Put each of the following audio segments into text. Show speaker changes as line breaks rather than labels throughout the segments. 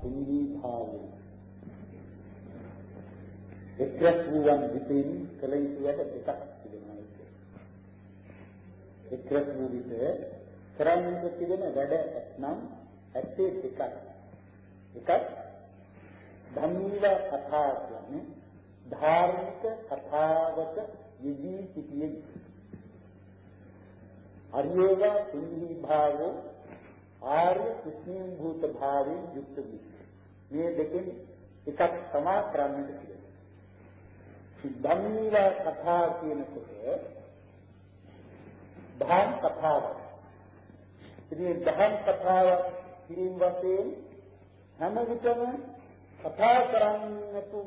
තුන්වී භාවය එක්රස් වූවන් විසින් කල යුතු වැඩ දෙකක් තිබෙනවා ඒක. එක්රස් වූ විට කරන්නට තිබෙන වැඩ නම් ඇත්තේ දෙකක්. එකක් ධම්මීල කතා කියන්නේ ධාර්මික කතාවක යෙදී සිටියේ. අරියෝගා තුන්හි භාවෝ ආර්ය කුස්මින් භූත භාවයෙන් යුක්ත වී. මේ දෙකෙන් එකක් තමා කරන්නට කියලා. ධම්මීල කතා කියනකොට ධම් කතාවක්. ඉතින් ධම් කතාවක් කිරීම වශයෙන් හැම විටම කතා කරන්නතු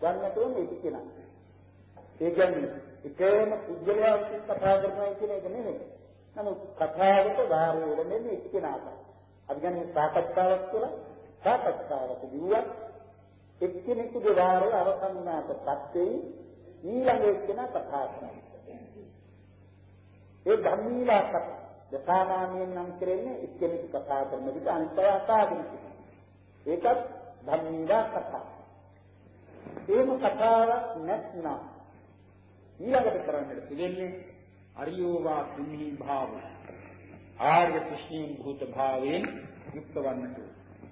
ගන්නට ඕනේ එක්කෙනා. ඒ කියන්නේ එකම පුද්ගලයා විසින් කතා කරනවා කියන එක නෙමෙයි. නමුත් කතාවට වාරය වෙන්නේ එක්කෙනාට. අපි කියන්නේ සාකච්ඡාවක් කියලා සාකච්ඡාවක දිවුවක් එක්කෙනෙකුගේ වාරය අවසන් වුණාට පස්සේ ඊළඟ එක්කෙනා කතා කරනවා. ඒ ධම්මීලා කතා. සාමාන්‍යයෙන් නම් කරන්නේ එක්කෙනෙකු කතා කරන විට අනිත් අය අසාගෙන සිටිනවා. ඒකත් ධම්මීලා කතා. එහෙම කතාවක් නැත්නම් ඊළඟට කරන්නට පිළිෙන්නේ අරියෝවා තුන්හි භාව ආර්ය කුෂ්ණී භූත භාවයෙන් යුක්ත වන්නට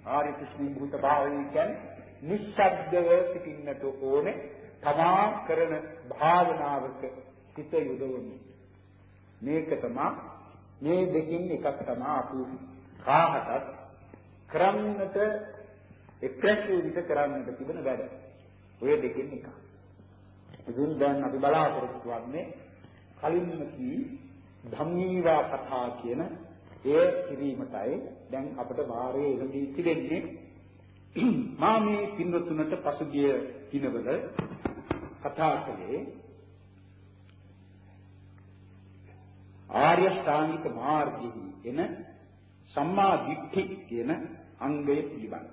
ආර්ය කුෂ්ණී භූත භාවයෙන් කියන්නේ නිස්සබ්දව සිටින්නට ඕනේ තමා කරන භාවනාවක හිත යොදවන්නේ මේක තමයි මේ දෙකින් එකක් තමයි අපි කාහටත් කරන්නට එක්රැස් විදිහ කරන්නට තිබෙන වැඩ. ඔය දෙකෙන් එකක්. ඉතින් දැන් අපි බලාපොරොත්තු වෙන්නේ කලින්ම කී ධම්මීවා කතා කියන ඒ කිරීමටයි දැන් අපට වාරයේ එළඹී තිබෙන්නේ මා මේ පින්වතුන්ට පසුගිය දිනවල කතා කළේ ආර්ය ශ්‍රාණික මාර්ගයේ එන සම්මා දිට්ඨි කියන අංගය පිළිබඳ.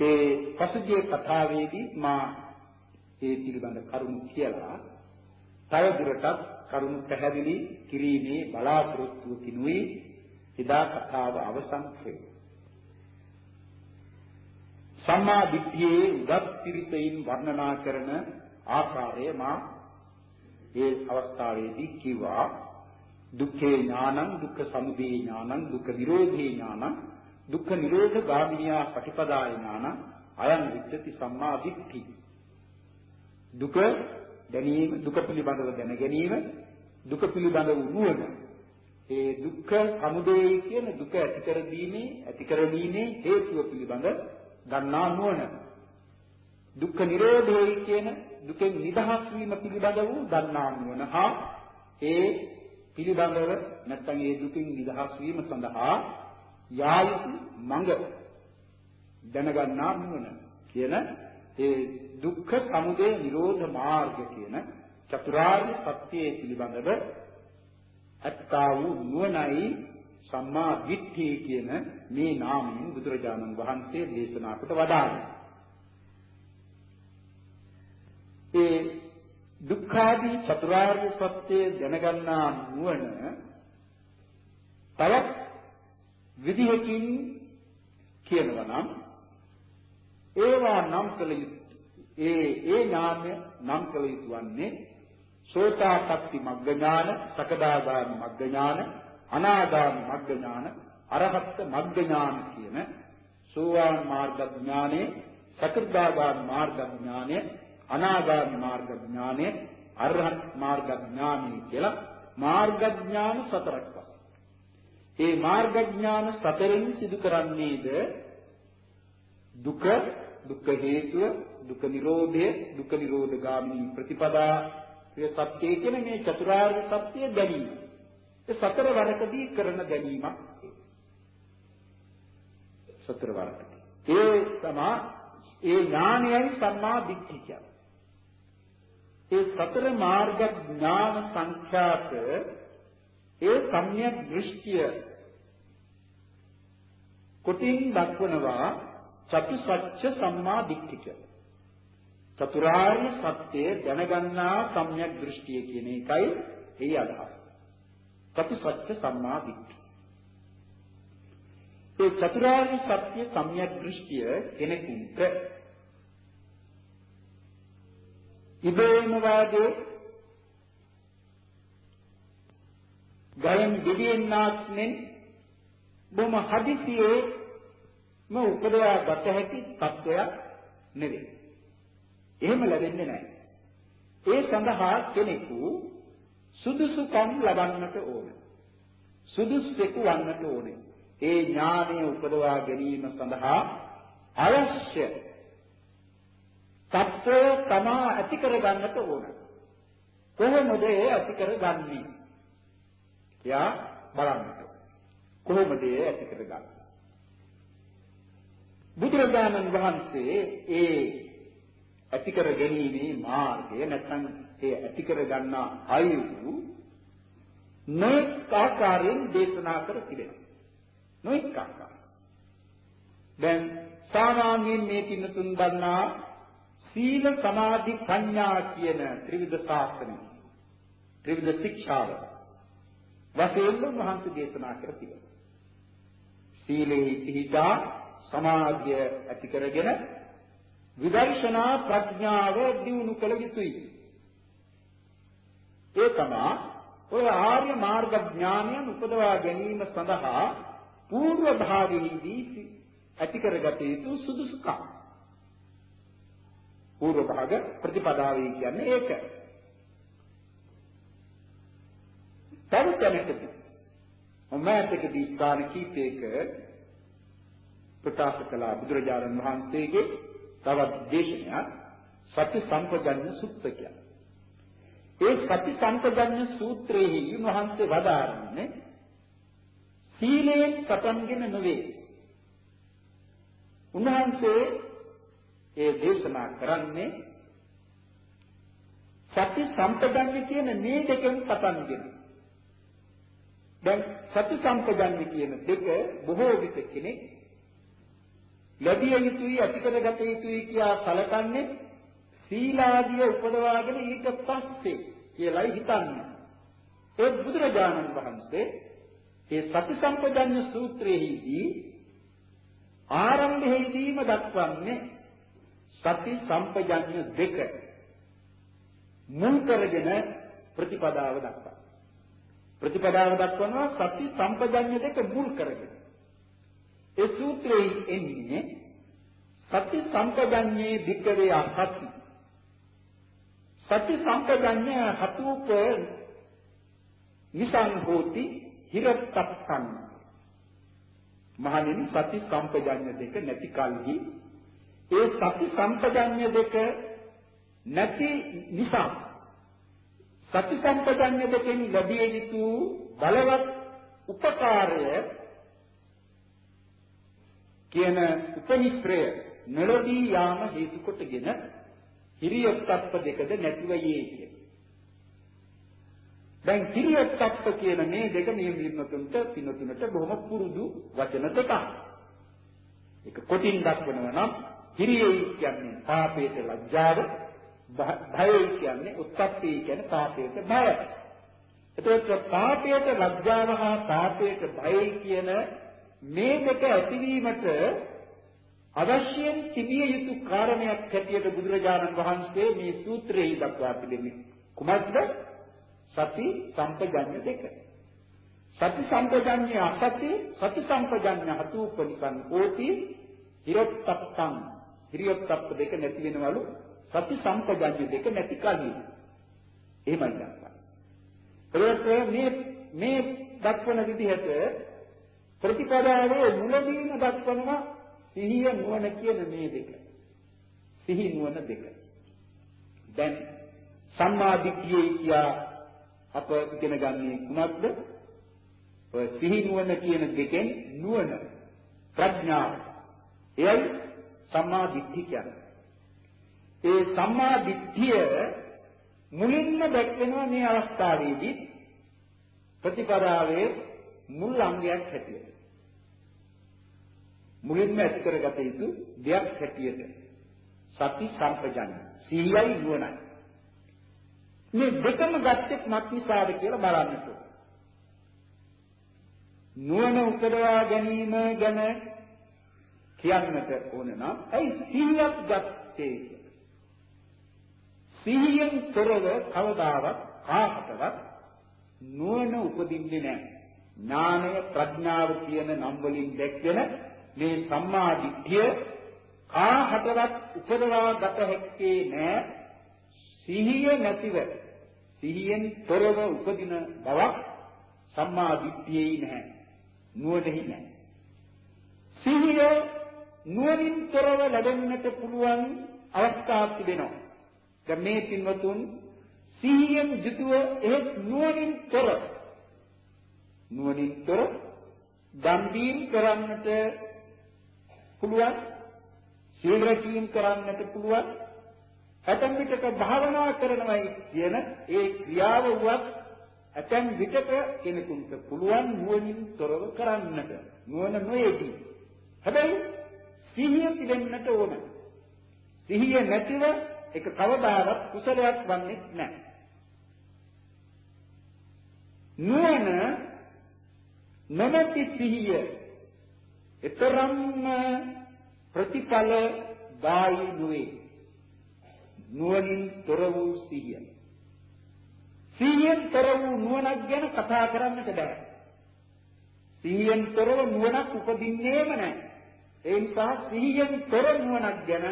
ඒ පසුගිය කතාවේදී මා ඒ පිළිබඳ කරුණු කියලා තව දුරටත් කරුණු පැහැදිලි කිරීමේ බලාපොරොත්තුවකිනුයි එදා කතාව අවසන් කළේ. සම්මා දිට්ඨියේ උගත් පිරිසෙයින් වර්ණනා කරන ආකාරය මා ඒ අවස්ථාවේදී කිව්වා දුක්ඛේ ඥානං දුක්ඛ සමුදය ඥානං දුක්ඛ නිරෝධේ ඥානං දුක්ඛ නිරෝධ ගාමිනියා පටිපදාය ඥාන අයං විච්ඡති සම්මා දිට්ඨි දුක දැනීම දුක පිළිබඳව දැන ගැනීම දුක පිළිබඳව නුවණ. ඒ දුක්ඛ සමුදය කියන දුක ඇති කර දීමේ ඇති කර දීමේ හේතුව පිළිබඳ ගන්නා නුවණ. දුක්ඛ නිරෝධය කියන දුකෙන් නිදහස් වීම පිළිබඳ වූ දන්නා නුවණ හා ඒ පිළිබඳව නැත්නම් ඒ දුකින් නිදහස් වීම සඳහා යා යුතු මඟ දැනගන්නා නුවණ කියන ඒ දුක්ඛ සමුදය නිරෝධ මාර්ග කියන චතුරාර්ය සත්‍යයේ පිළිබඳව අත්තා වූ නුවණයි සම්මා දිට්ඨිය කියන මේ නාමයෙන් බුදුරජාණන් වහන්සේ දේශනා කොට වදාළා. ඒ දුක්ඛාදී චතුරාර්ය සත්‍ය දැනගන්නා නුවණ තවත් විදිහකින් කියනවා නම් ඒවා නම් කළ යුතු ඒ ඒ ඥානය නම් කළ යුතු වන්නේ සෝතාපට්ටි මග්ග ඥාන, සකදාගාමි මග්ග ඥාන, අනාගාමි මග්ග ඥාන, අරහත් මග්ග ඥාන කියන සෝවාන් මාර්ග ඥානේ, සකදාගාමි මාර්ග ඥානේ, අනාගාමි මාර්ග ඥානේ, අරහත් මාර්ග ඥානේ කියලා මාර්ග ඥාන සතරක් ඒ මාර්ග ඥාන සතරෙන් සිදු කරන්නේද? දුක දුක්ඛ හේතුව දුක නිරෝධය දුක නිරෝධ ගාමී ප්‍රතිපදා ඒ සත්‍ය කියන මේ චතුරාර්ය සත්‍ය දැනීම. ඒ සතර වරකදී කරන දැනීමක්. සතර වරකදී. ඒ තමා ඒ ඥානයයි සම්මා දිට්ඨිය කියන්නේ. ඒ සතර මාර්ග ඥාන සංඛ්‍යාත ඒ සම්‍යක් දෘෂ්ටිය කොටින් දක්වනවා චතුසත්‍ය සම්මා දිට්ඨික චතුරාර්ය සත්‍ය දැනගන්නා සම්‍යක් දෘෂ්ටිය කියන එකයි එහි අදහස චතුසත්‍ය සම්මා දිට්ඨි ඒ චතුරාර්ය සත්‍ය සම්‍යක් දෘෂ්ටිය කෙනෙකුට ඉබේම වාගේ ගයන් දෙවියන්නාක් මෙන් බොම හදිසියේ ම උපදවා ගත හැකි තත්වයක් නෙවෙයි. එහෙම ලැබෙන්නේ නැහැ. ඒ සඳහා කෙනෙකු සුදුසුකම් ලබන්නට ඕන. සුදුස්සෙකු වන්නට ඕනේ. ඒ ඥානය උපදවා ගැනීම සඳහා අවශ්‍ය තත්ත්වය තමා ඇති කර ගන්නට ඕන. කොහොමද ඒ ඇති කරගන්නේ? යා බලන්නට. කොහොමද ඒ ඇති කරගන්නේ? බුදුරජාණන් වහන්සේ ඒ ඇති කර ගැනීමේ මාර්ගය නැත්නම් ඒ ඇති කර ගන්නා අයුතු නොඑක ආකාරයෙන් දේශනා කර තිබෙනවා. නොඑක ආකාර. දැන් සාමාන්‍යයෙන් මේ කින්නතුන් දන්නා සීල සමාධි ප්‍රඥා කියන ත්‍රිවිධ ශාස්ත්‍රය ත්‍රිවිධ ශික්ෂාව වශයෙන් වහන්සේ දේශනා කර තිබෙනවා. සීලෙහි පිහිටා සමාධිය ඇති කරගෙන විදර්ශනා ප්‍රඥාව දිනු කළ යුතුයි. ඒ තමයි ඔය ආර්ය මාර්ග ඥානයන් උපදවා ගැනීම සඳහා పూర్ව භාගයේදී ඇති කරගත යුතු සුදුසුකම්. పూర్ව භාග ප්‍රතිපදාවයි කියන්නේ ඒක. තවතැනකදී මොමැතකදී කාණ කීපයක ප්‍රකාශ කළ බුදුරජාණන් වහන්සේගේ තවත් දේශනයක් සති සම්පජඤ්ඤ සුත්ත කියන්නේ. ඒ සති සම්පජඤ්ඤ සූත්‍රයේ උන්වහන්සේ වදාරන්නේ සීලයෙන් පටන්ගෙන නෙවේ. උන්වහන්සේ ඒ දේශනා කරන්නේ සති සම්පජඤ්ඤ කියන මේ දෙකෙන් පටන්ගෙන. දැන් සති සම්පජඤ්ඤ කියන දෙක බොහෝ විට කෙනෙක් ලැබිය යුතුයි අතිකරගත යුතුයි කියා සැලකන්නේ සීලාදිය උපදවාගෙන ඊට පස්සේ කියලායි හිතන්නේ. ඒ බුදුරජාණන් වහන්සේ ඒ සති සම්පජඤ්ඤ සූත්‍රයේදී ආරම්භයේදීම දක්වන්නේ සති සම්පජඤ්ඤ දෙක මුල් කරගෙන ප්‍රතිපදාව දක්වනවා. ප්‍රතිපදාව දක්වනවා සති සම්පජඤ්ඤ දෙක මුල් කරගෙන. ඒ සූත්‍රයේ එන්නේ සති සම්පජඤ්ඤේ වික්‍රේ අසති. සති සම්පජඤ්ඤ හතුක නිසං හෝති හිරත්තක්ඛන්. මහණෙනි සති සම්පජඤ්ඤ දෙක නැති කල්හි ඒ සති සම්පජඤ්ඤ දෙක නැති නිසා සති සම්පජඤ්ඤ දෙකෙන් ලැබිය යුතු බලවත් උපකාරය කියන උපනිශ්‍රය නොලදී යාම හේතු කොටගෙන හිරියොත්ප්ප දෙකද නැතිව යේ කිය. දැන් හිරියොත්ප්ප කියන මේ දෙක මේ මින්නතුන්ට පිනතුනට බොහොම පුරුදු වචන දෙකක්. ඒක කොටින් දක්වනවා නම් හිරියයි කියන්නේ පාපයට ලැජ්ජාව, භයයි කියන්නේ උත්පත්ති කියන්නේ පාපයට බය. එතකොට පාපයට ලැජ්ජාව හා පාපයට බයයි කියන මේ දෙක ඇතිවීමට අවශ්‍යයෙන් තිබිය යුතු කාරණයක් හැටියට බුදුරජාණන් වහන්සේ මේ සූත්‍රයේ දක්වා තිබෙන්නේ කුමක්ද? සති සම්පජඤ්ඤ දෙක. සති සම්පජඤ්ඤ අසති සති සම්පජඤ්ඤ හතුපනිකං කෝටි හිරොත්තප්පං හිරියොත්තප්ප දෙක නැති වෙනවලු සති සම්පජඤ්ඤ දෙක නැති කලින්. එහෙමයි දක්වන්නේ. ඒකත් මේ මේ දක්වන විදිහට ප්‍රතිපදාවේ මුලදීම දක්වනවා සිහිය නුවණ කියන මේ දෙක. සිහි නුවණ දෙක. දැන් සම්මා දිට්ඨිය කියා අප ඉගෙන ගන්නේ කුමක්ද? ඔය සිහි නුවණ කියන දෙකෙන් නුවණ ප්‍රඥාව. එයයි සම්මා දිට්ඨිය කියන්නේ. ඒ සම්මා දිට්ඨිය මුලින්ම දැක්වෙනවා මේ අවස්ථාවේදී ප්‍රතිපදාවේ මුල් අංගයක් හැටියට. මුලින්ම ඇති කරගත යුතු දෙයක් හැටියට. සති සම්පජන්‍ය සීයයි නුවණයි. මේ දෙකම ගත්තෙත් මත් නිසාද කියලා බලන්නට නුවණ උපදවා ගැනීම ගැන කියන්නට ඕන නම් ඇයි සිහියක් ගත්තේ සිහියෙන් තොරව කවදාවත් කාටවත් නුවණ උපදින්නේ නැහැ. ඥානය ප්‍රඥාව කියන නම් වලින් දැක්වෙන මේ සම්මා දිට්ඨිය කාහටවත් උපදවා ගත හැක්කේ නෑ. සිහිය නැතිව සිහියෙන් තොරව උපදින බවක් සම්මා දිට්ඨියේ නැහැ නුවණෙහි නැහැ සිහිය නුවණින් තොරව ලැබෙන්නට පුළුවන් අවස්ථාවක් තිබෙනවා. දැන් මේ පින්වතුන් සිහියෙන් යුතුව එහෙත් නුවණින් තොර නුවණින් තොර දන් කරන්නට පුළුවන් සීල රැකීම් කරන්නට පුළුවන් ඇතැම් විටක භාවනා කරනවායි කියන ඒ ක්‍රියාව වුවත් ඇතැම් විටක කෙනෙකුට පුළුවන් නුවණින් තොරව කරන්නට. නුවණ නොයේදී. හැබැයි සිහිය තිබෙන්නට ඕන. සිහිය නැතිව ඒක කවදාවත් කුසලයක් වන්නේ නැහැ. නුවණ නොමැති සිහිය. ඊතරම්ම ප්‍රතිඵල දායි නුවේ නුවණින් තොර වූ සිහිය. සිහියෙන් තොර වූ නුවණක් ගැන කතා කරන්නට බෑ. සිහියෙන් තොරව නුවණක් උපදින්නේම නැහැ ඒ නිසා සිහියෙන් තොර නුවණක් ගැන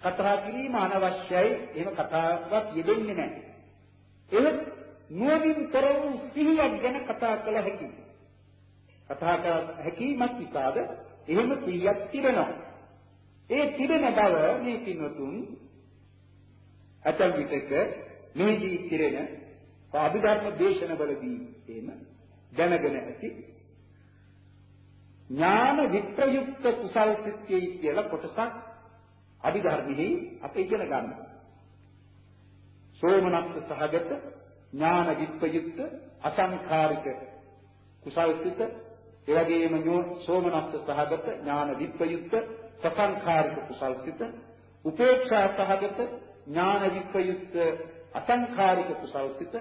කතා කිරීම අනවශ්‍යයි. එහෙම කතාවක් යෙදෙන්නේ නැහැ එහෙත් නුවණින් තොර වූ සිහියක් ගැන කතා කළ හැකියි. කතා කර හැකියිමත් නිසාද එහෙම සිහියක් තිබෙනවා ඒ තිබෙන බව මේ පින්වතුන් අතල් විටක මෙහිදී කිරෙන අභිධර්ම දේශනවලදී එහෙම දැනගෙන ඇති ඥාන විප්‍රයුක්ත කුසල් සිත්යයි කියලා කොටසක් අභිධර්මෙහි අපි ඉගෙන ගන්නවා. සෝමනස්ස සහගත ඥාන විප්‍රයුක්ත අසංඛාරික කුසල් සිත එවැගේම සෝමනස්ස සහගත ඥාන විප්‍රයුක්ත සසංඛාරික කුසල් සිත උපේක්ෂා සහගත ඥාන විප්‍රයුක්ත අසංඛාරික කුසල් සිත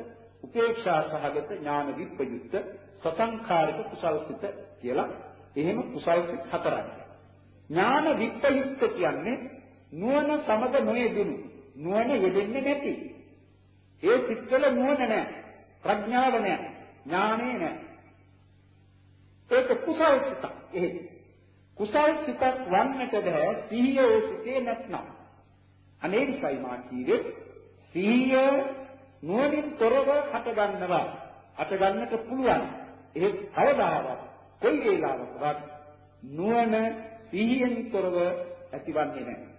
උපේක්ෂා සහගත ඥාන විප්‍රයුක්ත සසංඛාරික කුසල් සිත කියලා එහෙම කුසල් සිත් හතරක්. ඥාන විප්‍රයුක්ත කියන්නේ නුවණ සමග නොයෙදුණු නුවණ යෙදෙන්නේ නැති. ඒ සිත්වල නුවණ නැහැ. ප්‍රඥාව නැහැ. ඥානෙ නැහැ. ඒක කුසල් සිතක්. එහෙම කුසල් සිතක් වන්නට බෑ සිහිය ඒ සිතේ නැත්නම්. අනේ නිසයි මා කීවේ. සිහිය නුවණින් තොරව හට ගන්නවා හට ගන්නට පුළුවන්. ඒ කවදාවත් කොයි වේලාවකවත් නුවණ සිහියෙන් තොරව ඇතිවන්නේ නැහැ.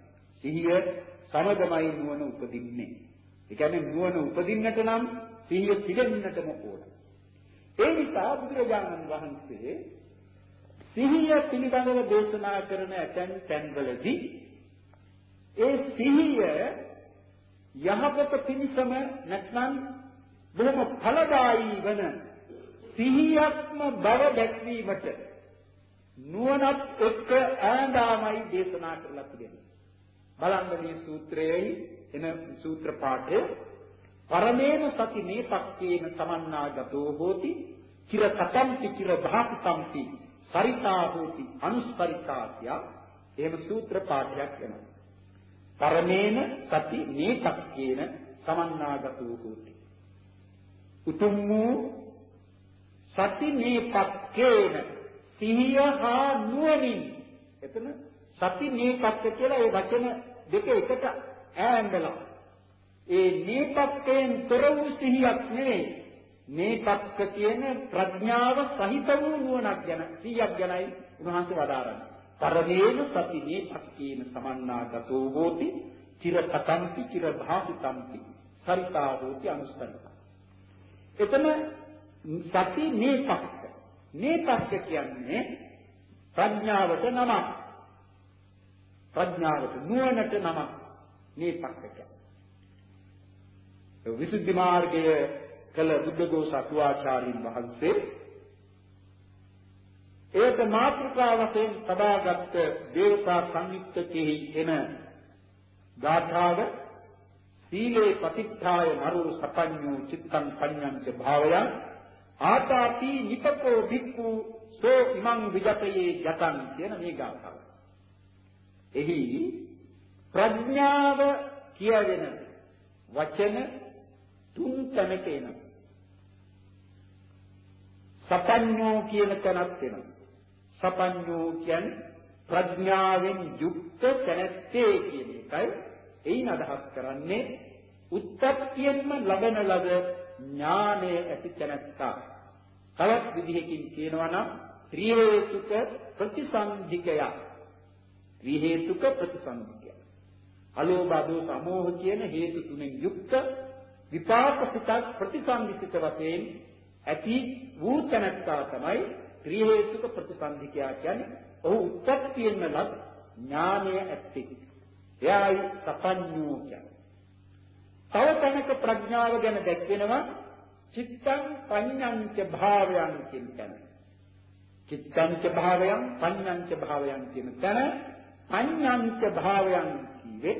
සිහිය සමගමයි නුවණ උපදින්නේ. ඒ කියන්නේ නුවණ උපදින්නට නම් සිහිය පිළිගන්නටම ඕන. ඒ නිසා බුදුරජාණන් වහන්සේ සිහිය පිළිබඳව දේශනා කරන ඇතැම් තැන්වලදී ඒ සිහිය යහපත පිණිසම නැත්නම් බොහොම ඵලදායී වන සිහියක්ම බව දැක්වීමට නුවණත් එක්ක ඈඳාමයි දේශනා කරලා තිබෙන්නේ. බලන්න මේ සූත්‍රයේයි එන සූත්‍ර පාඨයේ පරමේන සති මේ පක්කේන සමන්නාගතෝ හෝති චිර කතම්පි චිර භාසිතම්පි සරිතා හෝති අනුස්පරිතා කියා එහෙම සූත්‍ර පාඨයක් වෙනවා. පරමේන සති මේ පක්කේන සමන්නාගතෝ හෝති. උතුම් වූ සති මේ පක්කේන සිහිය හා නුවණින්. එතන සති මේ පක්ක කියලා ඒ වචන දෙක එකට ඈඳලා ඒ නීපක්කයෙන් තොර වූ සිහියක් නෙවෙයි නීපක්ක කියන ප්‍රඥාව සහිත වූ නුවණක් ගැන සිහියක් ගැනයි උන්වහන්සේ වදාරන්නේ. පරමේන සති නීපක්කේන සමන්නාගතෝ හෝති චිර කතම්පි චිර භාසිතම්පි සරිතා හෝති අනුස්තරිතා. එතන සති නීපක්ක නීපක්ක කියන්නේ ප්‍රඥාවට නමක්. ප්‍රඥාවට නුවණට නමක් නීපක්ක කියන්නේ. විසුද්ධි මාර්ගය කළ බුද්ධඝෝස අටුවාචාරින් වහන්සේ ඒක මාත්‍රිකා වශයෙන් සබාගත් දේවතා සංයුක්තකෙහි එන ගාථාව සීලේ පතිත්ථාය නරු සපඤ්ඤෝ චිත්තං පඤ්ඤං ච භාවයං ආතාපි නිපකෝ භික්ඛු සෝ ඉමං විජතයේ යතං කියන මේ ගාථාව. එහි ප්‍රඥාව කියවෙන වචන තුන් තැනක එනවා. සපඤ්ඤෝ කියන තැනක් එනවා. සපඤ්ඤෝ කියන්නේ ප්‍රඥාවෙන් යුක්ත තැනැත්තේ කියන එකයි. එයින් අදහස් කරන්නේ උත්පත්තියෙන්ම ලබන ලද ඥානය ඇති තැනැත්තා. තවත් විදිහකින් කියනවා නම් ත්‍රි හේතුක ප්‍රතිසන්ධිකය. ත්‍රි හේතුක ප්‍රතිසන්ධිකය. අලෝභ අදෝස අමෝහ කියන හේතු තුනෙන් යුක්ත විපාක සිතක් ප්‍රතිසන්දිසිත වශයෙන් ඇති වූ තැනැත්තා තමයි ත්‍රි හේතුක ප්‍රතිසන්දිකයා කියන්නේ ඔහු උත්පත්තියෙන්ම ලද ඥානය ඇත්තේ. එයයි සපඤ්ඤෝ කියන්නේ. තව තැනක ප්‍රඥාව ගැන දැක්වෙනවා චිත්තං පඤ්ඤංච භාවයන් කියන තැන. චිත්තංච භාවයන් පඤ්ඤංච භාවයන් කියන තැන පඤ්ඤංච භාවයන් කියේ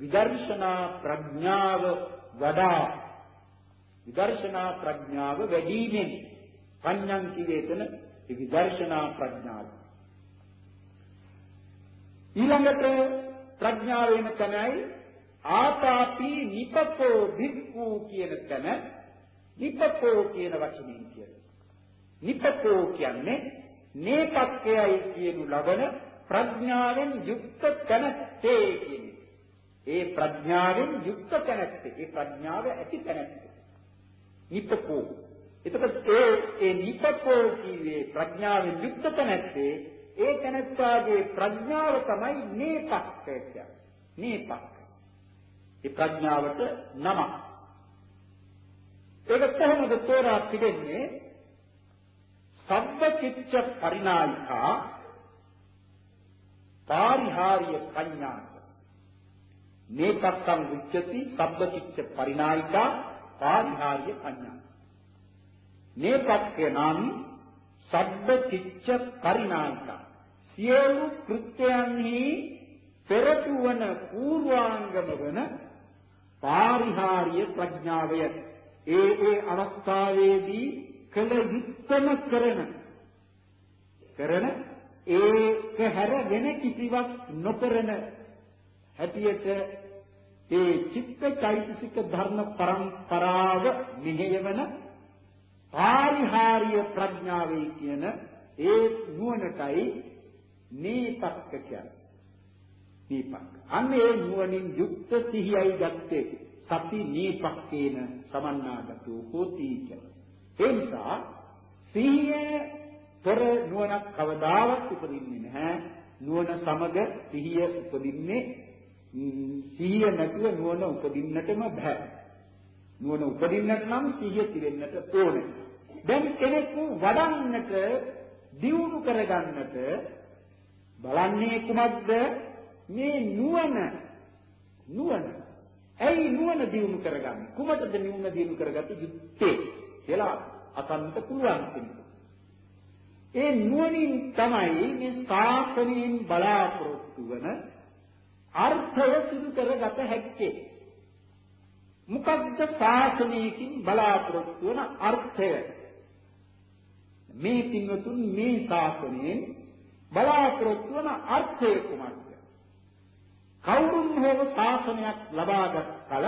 විදර්ශනා ප්‍රඥාව වඩා විදර්ශනා ප්‍රඥාව වැඩිමෙන් පඤ්ඤං කිවේතන විදර්ශනා ප්‍රඥාව. ඊළඟට ප්‍රඥාව වෙන තැනයි ආතාපි නිපපෝ භික්ඛු කියන තැන. නිපපෝ කියන වචنين කියනවා නිපපෝ කියන්නේ නේපක්කයයි කියනු ලබන ප්‍රඥාවෙන් යුක්ත තැනත්තේ කියන ඒ ප්‍රඥාවෙන් යුක්ත තැනත්තේ. ඒ ප්‍රඥාව ඇති තැනත්තේ. නිපකෝ. එතකොට ඒ ඒ නිපකෝ කියවේ ප්‍රඥාවෙන් යුක්ත තැනත්තේ ඒ තැනත්තාගේ ප්‍රඥාව තමයි නේපක්ක කියන්නේ. නේපක්ක. ඒ ප්‍රඥාවට නම. ඒක කොහොමද තෝරා පිළිගන්නේ? සබ්බචිත්ත පරිනායිකා පාරිහාර්ය පඤ්ඤාස මේකක්කම් උච්චති සබ්බචිත්ත පරිනායිකා පාරිහාර්ය පඤ්ඤා. මේකක්කේ නම් සබ්බචිත්ත පරිනායිකා සියලු කෘත්‍යයන්හි පෙරටුවන පූර්වාංගම වන පාරිහාර්ය ප්‍රඥාවය. ඒ ඒ අවස්ථාවේදී කළ යුත්තම කරන කරන ඒක හැර වෙන කිසිවක් නොකරන හැටියට ඒ චිත්ත චෛතසික ධර්ම පරම්පරාව මෙහෙයවන පාරිහාර්ය ප්‍රඥාවේ කියන ඒ නුවණටයි නීපක්ක කියන්නේ. නීපක්ක. අන්න ඒ නුවණින් යුක්ත සිහියයි ගත්තේ සති නීපක්කේන සමන්නාගතෝ හෝති කියලා. ඒ නිසා සිහිය පෙර නුවණක් කවදාවත් උපදින්නේ නැහැ. නුවණ සමග සිහිය උපදින්නේ සිහිය නැතුව නුවණ උපදින්නටම බෑ. නුවණ උපදින්නට නම් සිහිය තිරෙන්නට ඕනේ. දැන් කෙනෙකු වඩන්නට දියුණු කරගන්නට බලන්නේ කුමක්ද? මේ නුවණ නුවණ. ඇයි නුවණ දියුණු කරගන්නේ? කුමටද නුවණ දියුණු කරගත්තේ යුත්තේ කියලා අසන්නට පුළුවන් කෙනෙක්. ඒ නුවණින් තමයි මේ ශාසනයෙන් බලාපොරොත්තු වන අර්ථය සිදු කරගත හැක්කේ. මොකක්ද ශාසනයකින් බලාපොරොත්තු වන අර්ථය? මේ පින්වතුන් මේ ශාසනයෙන් බලාපොරොත්තු වන අර්ථය කුමක්ද? කවුරුන් හෝ ශාසනයක් ලබාගත් කල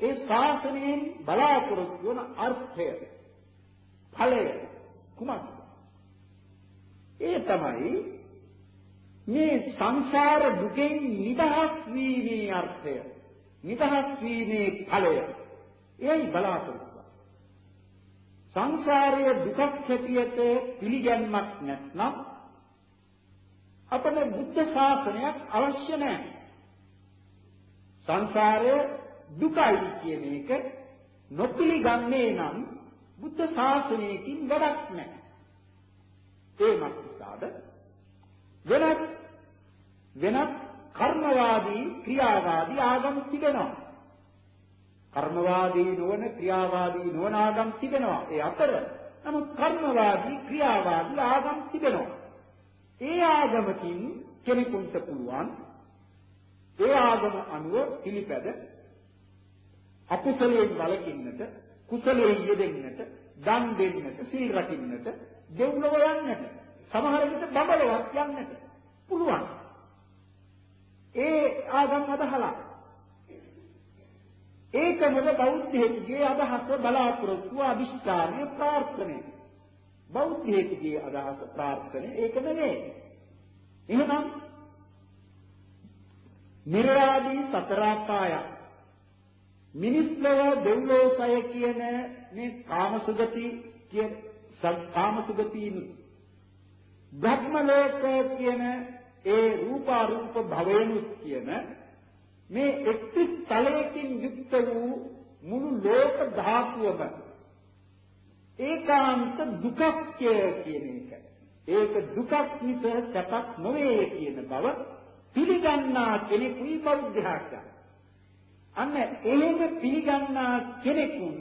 ඒ ශාසනයෙන් බලාපොරොත්තු වන අර්ථය ඵලය කුමක්ද? ඒ තමයි මේ සංසාර දුකෙන් නිදහස් වීමේ අර්ථය. නිදහස් වීමේ ඵලය. එයි බලාපොරොත්තු. සංසාරයේ දුකක් හැටියට පිළිගැන්මක් නැත්නම් අපට බුද්ධ ශාසනයක් අවශ්‍ය නැහැ. සංසාරය දුකයි කියන එක නොපිළිගන්නේ නම් බුද්ධ ශාසනයකින් වැඩක් නැහැ. ඒ මක්නිසාද වෙනත් වෙනත් කර්මවාදී ක්‍රියාවාදී ආගම් තිබෙනවා. කර්මවාදී නොවන ක්‍රියාවාදී නොවන ආගම් තිබෙනවා. ඒ අතර නමුත් කර්මවාදී ක්‍රියාවාදී ආගම් තිබෙනවා. ඒ ආගමකින් කෙනෙකුට පුළුවන් ඒ ආගම අනුව පිළිපැද අකුසලයෙන් වළකින්නට කුසලයේ යෙදෙන්නට දන් දෙන්නට සීල් රකින්නට දෙව්ලොව යන්නට සමහර විට බබලවත් යන්නට පුළුවන්. ඒ ආගම් අදහලා ඒකමද බෞද්ධයෙකුගේ අදහස බලාපොරොත්තු අභිෂ්ඨානය ප්‍රාර්ථනය. බෞද්ධයෙකුගේ අදහස ප්‍රාර්ථනය ඒක නෙමෙයි. එහෙනම් නිර්වාදී සතරාපාය මිනිස්ලව දෙව්ලෝකය කියන මේ කාමසුගති කියන කාමසුගතිනි බ්‍රහ්ම ලෝක කියන ඒ රූපාරූප භවයනුත් කියන මේ එක්තිස් තලයකින් යුක්ත වූ මුළු ලෝක ධාතුවම ඒකාන්ත දුකක් කියන එක. ඒක දුකක් මිස සැපක් නොවේ කියන බව පිළිගන්නා කෙනෙකුයි බෞද්ධයාට. අන්න එහෙම පිළිගන්නා කෙනෙකුන්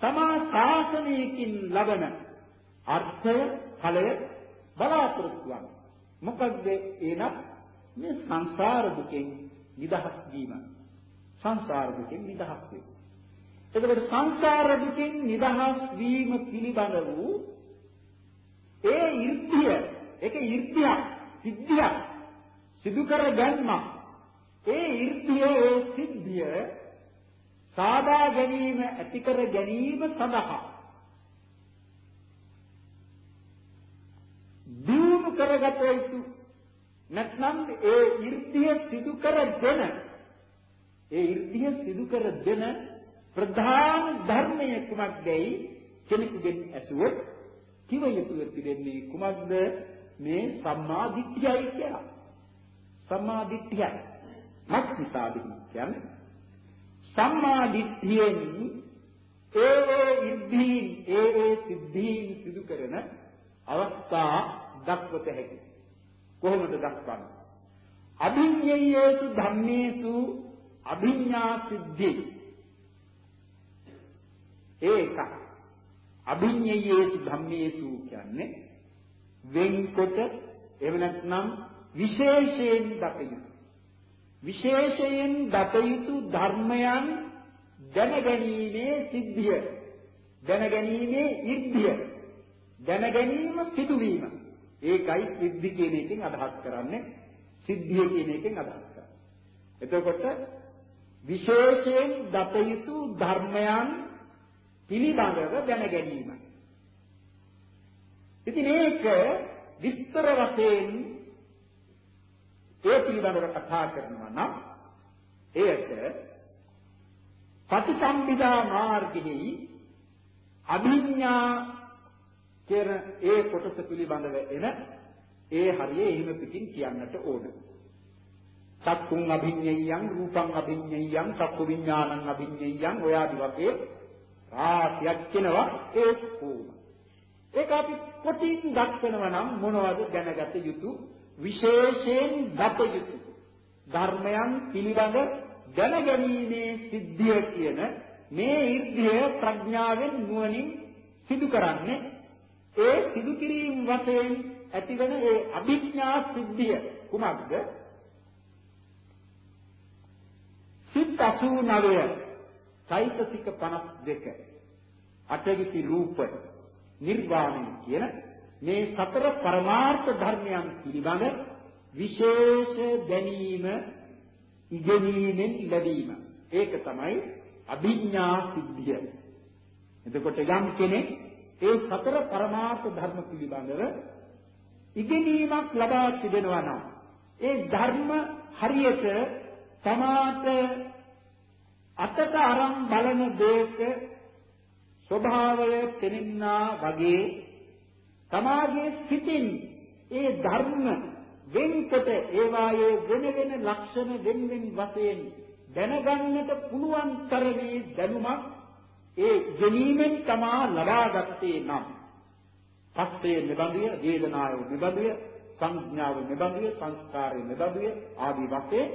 තමා ශාසනයකින් ලබන අර්ථය ඵලය බලාපොරොත්තු වන්නේ. මොකද එනම් මේ සංසාර දුකෙන් නිදහස් වීම. සංසාර දුකෙන් නිදහස් වීම. එතකොට සංසාර දුකෙන් නිදහස් වීම පිළිබඳ වූ ඒ irdiya ඒක irdiya සිද්ධිය සිදු කර ගැනීම ඒ irdiya ඒ සිද්ධිය සාදා ගැනීම ඇති කර ගැනීම සඳහා දියුණු කරගත යුතු නැත්නම් ඒ irdiya සිදු කරගෙන ඒ irdiya සිදු කරගෙන ප්‍රධාන ධර්මය කුමක්දයි කෙනෙකුගෙන් ඇසුවොත් කිව යුතු පිළිදෙන්නේ කුමක්ද? මේ සම්මා දිට්ඨියයි කියලා. සම්මා දිට්ඨිය මක් නිසාද කියන්නේ සම්මා දිට්ඨියෙන් ඒ ඒ ඉද්ධීන් ඒ ඒ සිද්ධීන් සිදු කරන අවස්ථා දක්වත හැකි. කොහොමද දක්වන්නේ? අභිඤ්ඤයේසු ධම්මේසු අභිඤ්ඤා සිද්ධි ඒක අභිඤ්ඤයේසු ධම්මේසු කියන්නේ වෙන්කොට එහෙම නැත්නම් විශේෂයෙන් දකින විශේෂයෙන් දතයුතු ධර්මයන් දැනගැනීමේ සිද්ධිය දැනගැනීමේ ඉද්ධිය දැනගැනීම සිදුවීම. ඒකයි සිද්ධි කියන එකෙන් අදහස් කරන්නේ. සිද්ධිය කියන එකෙන් අදහස් කරන්නේ. එතකොට විශේෂයෙන් දතයුතු ධර්මයන් පිළිබඳව දැන ගැනීමයි. ඉතින් ඒක විස්තර වශයෙන් ඒ පිළිබඳව කතා කරනවා නම් එයට පටිසම්භිදා මාර්ගෙහි අභිඥා කියන ඒ කොටස පිළිබඳව එන ඒ හරිය එහෙම පිටින් කියන්නට ඕන. චක්කුං අභිඤ්ඤයං රූපං අභිඤ්ඤයං චක්කු විඥානං අභිඤ්ඤයං ඔය ආදි වශයෙන් රාශියක් කෙනවා ඒ කෝම. ඒක අපි කොටින් දක්වනවා නම් මොනවද දැනගත යුතු විශේෂයෙන් දත යුතු ධර්මයන් පිළිබඳ දැනගැනීමේ සිද්ධිය කියන මේ ඉර්ධිය ප්‍රඥාවෙන් නුවණින් සිදු කරන්නේ ඒ සිදු කිරීම වශයෙන් ඇතිවන ඒ අභිඥා සිද්ධිය කුමක්ද? සිත් 89 චෛතසික 52 අටවිසි රූප නිර්වාණය කියන මේ සතර පරමාර්ථ ධර්මයන් පිළිබඳ විශේෂ දැනීම ඉගෙනීමෙන් ලැබීම ඒක තමයි අභිඥා සිද්ධිය එතකොට යම් කෙනෙක් ඒ සතර පරමාර්ථ ධර්ම පිළිබඳව ඉගෙනීමක් ලබා තිබෙනවා නම් ඒ ධර්ම හරියට තමාට අතට අරන් බලන දෙයක ස්වභාවය පෙනෙන්නා වගේ තමාගේ සිතින් ඒ ධර්ම වෙන්කොට ඒවායේ වෙන වෙන ලක්ෂණ වෙන වෙන වශයෙන් දැනගන්නට පුළුවන් තරමේ දැනුමක් ඒ ගැනීමෙන් තමා ලබාගත්තේ නම් පස්සේ නිබඳිය වේදනාව නිබඳිය සංඥාව නිබඳිය සංස්කාරය නිබඳිය ආදී වශයෙන්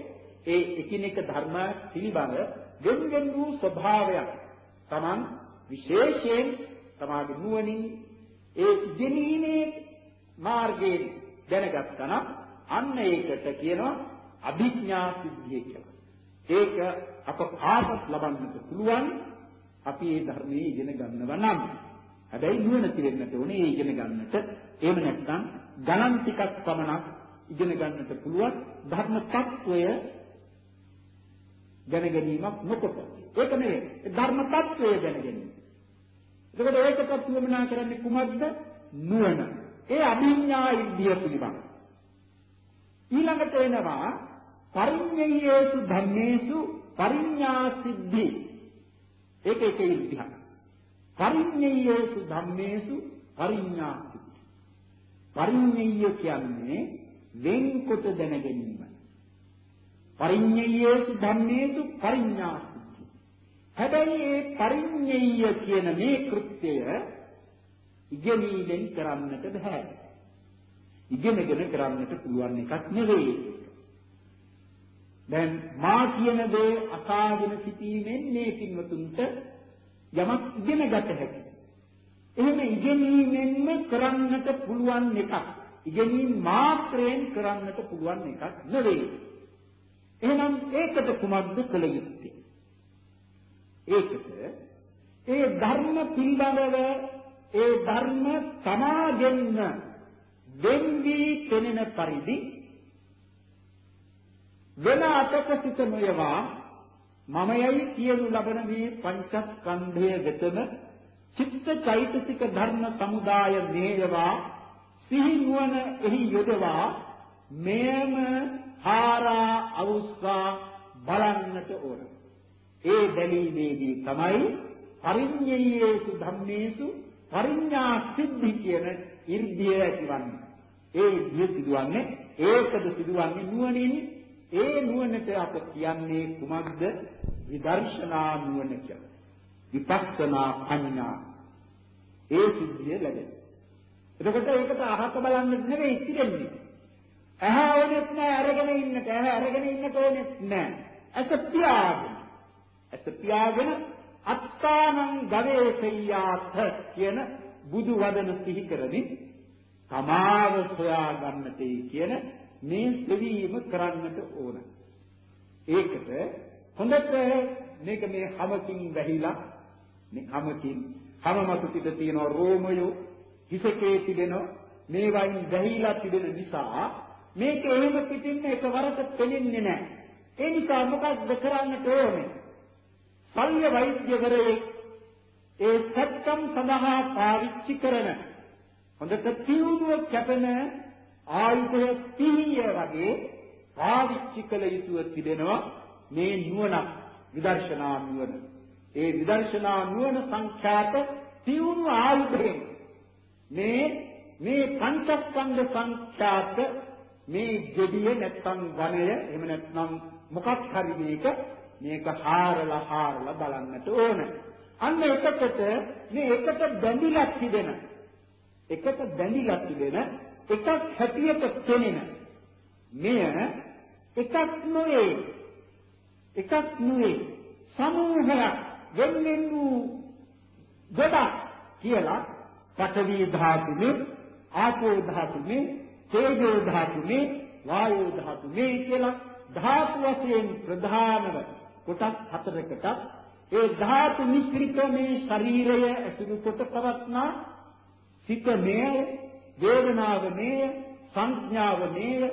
ඒ එකිනෙක ධර්ම පිළිබඳ ගෙන්ගෙන් වූ ස්වභාවයක් Taman විශේෂයෙන් තමාගේ නුවණින් ඒ ඉගෙනීමේ මාර්ගයෙන් දැනගත්තා නම් අන්න ඒකට කියනවා අභිඥා සිද්ධිය කියලා. ඒක අප කාටත් ලබන්නට පුළුවන් අපි මේ ධර්මයේ ඉගෙන ගන්නවා නම් හැබැයි නුවණ තියෙන්නට ඕනේ ඒ ඉගෙන ගන්නට. එහෙම නැත්නම් ගණන් ටිකක් පමණක් ඉගෙන ගන්නට පුළුවන් ධර්ම tattවය දැන ගැනීමක් නොකොට. ඒක නෙවෙයි. ධර්ම tattවය දැන ගැනීම. එතකොට ඒකට වමනා කරන්නේ කුමක්ද? නුවණ. ඒ අභිඥා ඉන්දිය පිළිබඳ. ඊළඟට එනවා පරිඤ්ඤයේසු ධම්මේසු පරිඤ්ඤා සිද්ධි. ඒක එක ඉද්ධියක්. පරිඤ්ඤයේසු ධම්මේසු පරිඤ්ඤා සිද්ධි. පරිඤ්ඤය කියන්නේ වෙන්කොට දැන ගැනීමයි. පරිඤ්ඤයේසු ධම්මේසු පරිඤ්ඤා සිද්ධි. හැබැයි මේ පරිඤ්ඤය කියන මේ කෘත්‍යය ඉගෙනීමෙන් කරන්නට බෑ. ඉගෙනගෙන කරන්නට පුළුවන් එකක් නෙවෙයි. දැන් මා කියන දේ අසාගෙන සිටීමෙන් මේ පින්වතුන්ට යමක් ඉගෙන ගත හැකියි. එහෙම ඉගෙනීමෙන්ම කරන්නට පුළුවන් එකක්. ඉගෙනීම මාත්‍රයෙන් කරන්නට පුළුවන් එකක් නෙවෙයි. එහෙනම් ඒකට කුමක්ද කළ යුත්තේ? ඒකට ඒ ධර්ම පිළිබඳව ඒ ධර්ම සමාගෙන්න දෙන්වි පෙනෙන පරිදි වෙන අතක සිට නොයවා මමයයි කියනු ලබන මේ පංචස්කන්ධය වෙතම චිත්ත චෛතසික ධර්ම සමුදාය මේවා සිහි නුවණ එහි යොදවා මෙයම හාරා අවුස්සා බලන්නට ඕන. ඒ බැලීමේදී තමයි පරිඤ්ඤයේසු ධම්මේසු පරිඥා සිද්ධි කියන 이르දිය ඇතිවන්නේ. ඒ ඉර්ධිය සිදුවන්නේ ඒකද සිදුවන්නේ නුවණින් ඒ නුවණට අප කියන්නේ කුමක්ද විදර්ශනා නුවණ කියලා. විපස්සනා පඤ්ඤා ඒ සිද්ධිය ලැබෙන. එතකොට ඒකට අහක බලන්න නෙවෙයි ඉතිරෙන්නේ. ඇහැ ඕනෙත් නෑ අරගෙන ඉන්නට ඇහැ අරගෙන ඉන්නට ඕනෙත් නෑ. ඇස පියාගෙන. ඇස පියාගෙන අත්තානං ගවේෂයාත කියන බුදු වදන සිහි කරමින් තමාව සොයා ගන්නටයි කියන මේ සෙවීම කරන්නට ඕන. ඒකට හොඳට මේක මේ හැමකින් වැහිලා මේ හැමකින් හැම මත පිට තියෙන රෝමයෝ හිසකේ තිබෙන මේවයින් වැහිලා තිබෙන නිසා මේක එහෙම පිටින් එකවරට පෙලෙන්නේ නැහැ. ඒ නිසා මොකක්ද කරන්නට ඕනේ? ශල්‍ය වෛද්‍යවරයෙක් ඒ සත්‍යම් සඳහා පාවිච්චි කරන හොඳට තියුණුව කැපෙන ආයුධය පිහිය වගේ පාවිච්චි කළ යුතුව තිබෙනවා මේ නුවණ විදර්ශනා නුවණ. ඒ විදර්ශනා නුවණ සංඛ්‍යාත තියුණු ආයුධයෙන් මේ මේ පංචස්කන්ධ සංඛ්‍යාත මේ gediye නැත්නම් වනය එහෙම නැත්නම් මොකක් හරි මේක මේක හාරලා හාරලා බලන්නට ඕන. අන්න එතකොට මේ එකට බැඳිලා තිබෙන එකට බැඳිලා තිබෙන එකක් හැටියට පෙනෙන. මෙය එකක් නොවේ. එකක් නොවේ. සමූහයක් වෙන්වෙන් වූ ගොඩක් කියලා පඨවි ධාතුනේ ආපෝ ධාතුනේ තේජෝ ධාතුනේ වායෝ ධාතුනේ කියලා ධාතු වශයෙන් ප්‍රධානව කොටස් හතරකට ඒ ධාතු මිශ්‍රිත මේ ශරීරය ඇසුරු කොට පවත්නා සිත මේ වේදනාව මේ සංඥාව මේ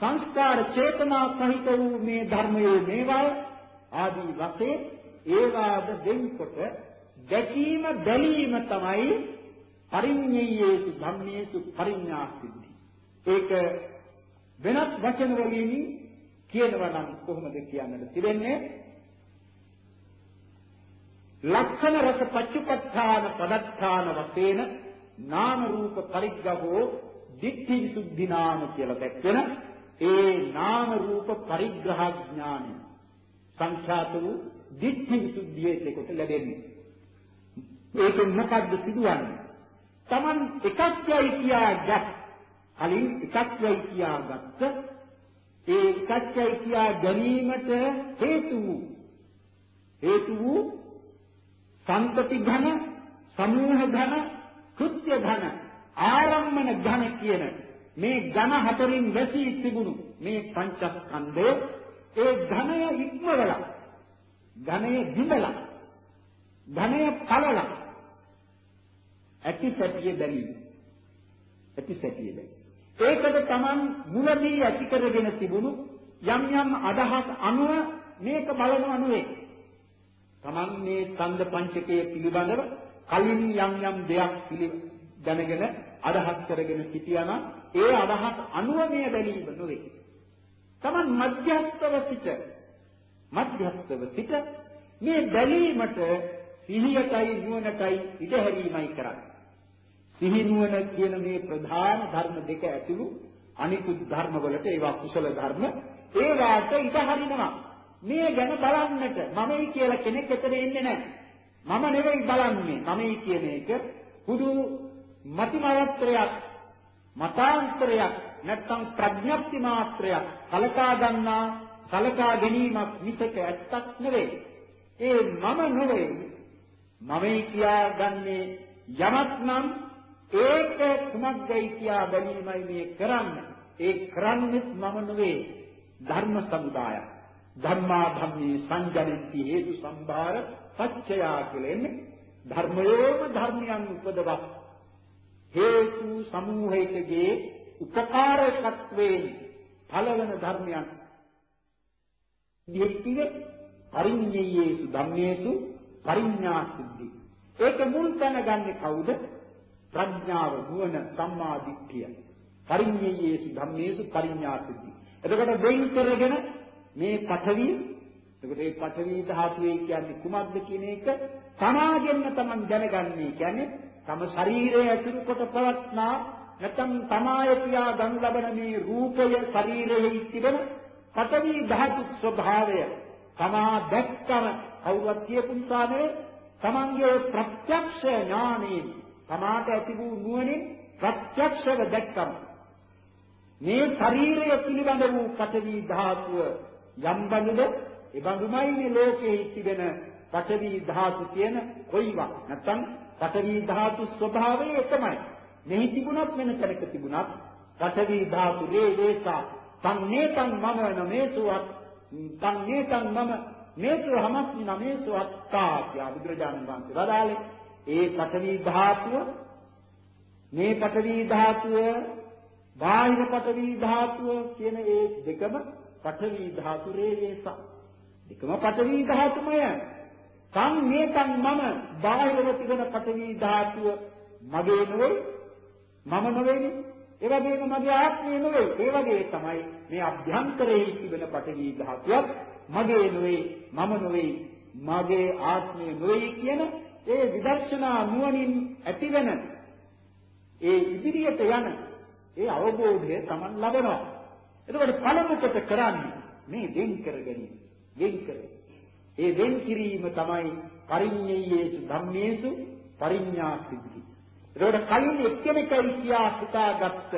සංස්කාර චේතනා සහිත වූ මේ ධර්මයේ මේවා ආදී වශයෙන් ඒවාද දෙන්කොට දැකීම බැලීම තමයි පරිඤ්ඤයේසු ධම්මේසු පරිඤ්ඤා සිද්ධි. ඒක වෙනත් වචන වලින් කියනවා නම් කොහොමද කියන්නට තිබෙන්නේ? ලක්ෂණ රස පච්චුපත්ථාන පදත්තාන වශයෙන් නාම රූප පරිග්‍රහෝ දිට්ඨි විසුද්ධි නාම කියලා දැක්වෙන ඒ නාම රූප පරිග්‍රහ ඥානය සංඛ්‍යාත වූ දිට්ඨි විසුද්ධියේ ඒකට ලැබෙන්නේ. ඒකෙන් මොකද්ද සිදුවන්නේ? Taman එකක් යයි කියාගත් කලින් එකක් යයි කියාගත්ත ඒ එකක්යි කියා ගැනීමට හේතු වූ හේතු වූ සංතති ඝන සමූහ ඝන කෘත්‍ය ඝන ආරම්මන ඝන කියන මේ ඝන හතරින් වැසී තිබුණු මේ පංචස්කන්ධය ඒ ඝනය ඉක්මවලා ඝනය බිඳලා ඝනය පළලා ඇති සැටිය බැලීම. ඇති සැටිය බැලීම. ඒකද Taman මුලදී ඇති කරගෙන තිබුණු යම් යම් අදහස් අනුව මේක බලනවා නෙවෙයි. Taman මේ ඡන්ද පංචකයේ පිළිබඳව කලින් යම් යම් දෙයක් දැනගෙන අදහස් කරගෙන සිටියානම් ඒ අදහස් අනුව මේ බැලීම නෙවෙයි. Taman මධ්‍යස්තව සිට මධ්‍යස්තව සිට මේ බැලීමට සිහියටයි නුවණටයි ඉඩහැරීමයි කරන්නේ. සිහි නුවණ කියන මේ ප්‍රධාන ධර්ම දෙක ඇතුළු අනිකුත් ධර්ම වලට ඒවා කුසල ධර්ම ඒවාට ඉඩහරිනවා. මේ ගැන බලන්නට මමයි කියලා කෙනෙක් එතන ඉන්නේ නැහැ. මම නෙවෙයි බලන්නේ. මමයි කියන එක පුදු මතිමාත්‍රයක් මතාන්තරයක් නැත්නම් ප්‍රඥප්ති මාත්‍රයක් කලකා ගන්නා කලකා ගැනීමක් මිසක ඇත්තක් නෙවෙයි. ඒ මම නෙවෙයි මමයි කියාගන්නේ යමක් නම් ඒක කුමක්දයි කියා බැලීමයි මේ කරන්නේ. ඒ කරන්නේත් මම නෙවෙයි ධර්ම සමුදායක්. ධම්මා ධම්මේ සංජනಂತಿ හේතු සම්භාර පච්චයා කියලා එන්නේ ධර්මයෝම ධර්මයන් උපදවක් හේතු සමූහයකගේ උපකාරකත්වයෙන් පළවන ධර්මයන්. දෙක්තිව පරිඤ්ඤයේසු ධම්මේසු පරිඥා සිද්ධි ඒක මුල් තැනගන්නේ කවුද? ප්‍රඥාව නුවණ සම්මා දිට්ඨිය. පරිඤ්ඤයේසු ධම්මේසු පරිඥා සිද්ධි එතකොට වෙන් කරගෙන මේ පඨවි එතකොට මේ පඨවි ධාතුවේ කියන්නේ කුමක්ද කියන එක තමාගෙන්න තමන් දැනගන්නේ. කියන්නේ තම ශරීරය ඇතුළු කොට පවත්නා නැත්නම් තමාය කියා ගනු ලබන මේ රූපය ශරීරයේ තිබෙන පඨවි ධාතු ස්වභාවය තමා දැක්කම කවුරුත් කියපු නිසා නෙවෙයි. තමන්ගේ ප්‍රත්‍යක්ෂ ඥානයෙන් තමාට ඇති වූ නුවණින් ප්‍රත්‍යක්ෂව දැක්කම මේ ශරීරය පිළිබඳ වූ පඨවි ධාතුව යම් බඳුද ඒ බඳුමයි මේ ලෝකයේ තිබෙන පඨවි ධාතු කියන කොයිවක් නැත්නම් පඨවි ධාතු ස්වභාවය එකමයි. මෙහි තිබුණත් වෙන තැනක තිබුණත් පඨවි ධාතු රේ වේසා. තන්නේතං මම නමේසුවත් තන්නේතං මම මේසු හමස්මි නමේසු අත්තා කියා බුදුරජාණන් වහන්සේ වදාළේ. ඒ පඨවි ධාතුව මේ පඨවි ධාතුව බාහිර පඨවි ධාතුව කියන ඒ දෙකම පඨවි ධාතු රේවේස දෙකම පඨවි ධාතුමය කම් මේකන් මම බාහිරව තිබෙන පඨවි ධාතුව මගේ නෙවෙයි මම නෙවෙයි ඒ වගේම මගේ ආත්මය නෙවෙයි ඒ වගේ තමයි මේ අභ්‍යන්තරයේ තිබෙන පඨවි ධාතුවක් මගේ නෙවෙයි මම නෙවෙයි මගේ ආත්මය නෙවෙයි කියන ඒ විදර්ශනා නුවණින් ඇතිවෙන ඒ ඉදිරියට යන ඒ අවබෝධය Taman ලබනවා. එතකොට පළමු කොට කරන්නේ මේ වෙන් කර ගැනීම. වෙන් කර. ඒ වෙන් කිරීම තමයි පරිඤ්ඤයේසු ධම්මේසු පරිඤ්ඤා සිද්ධි. එතකොට කලින් එක්කෙනෙක්යි කියා හිතාගත්ත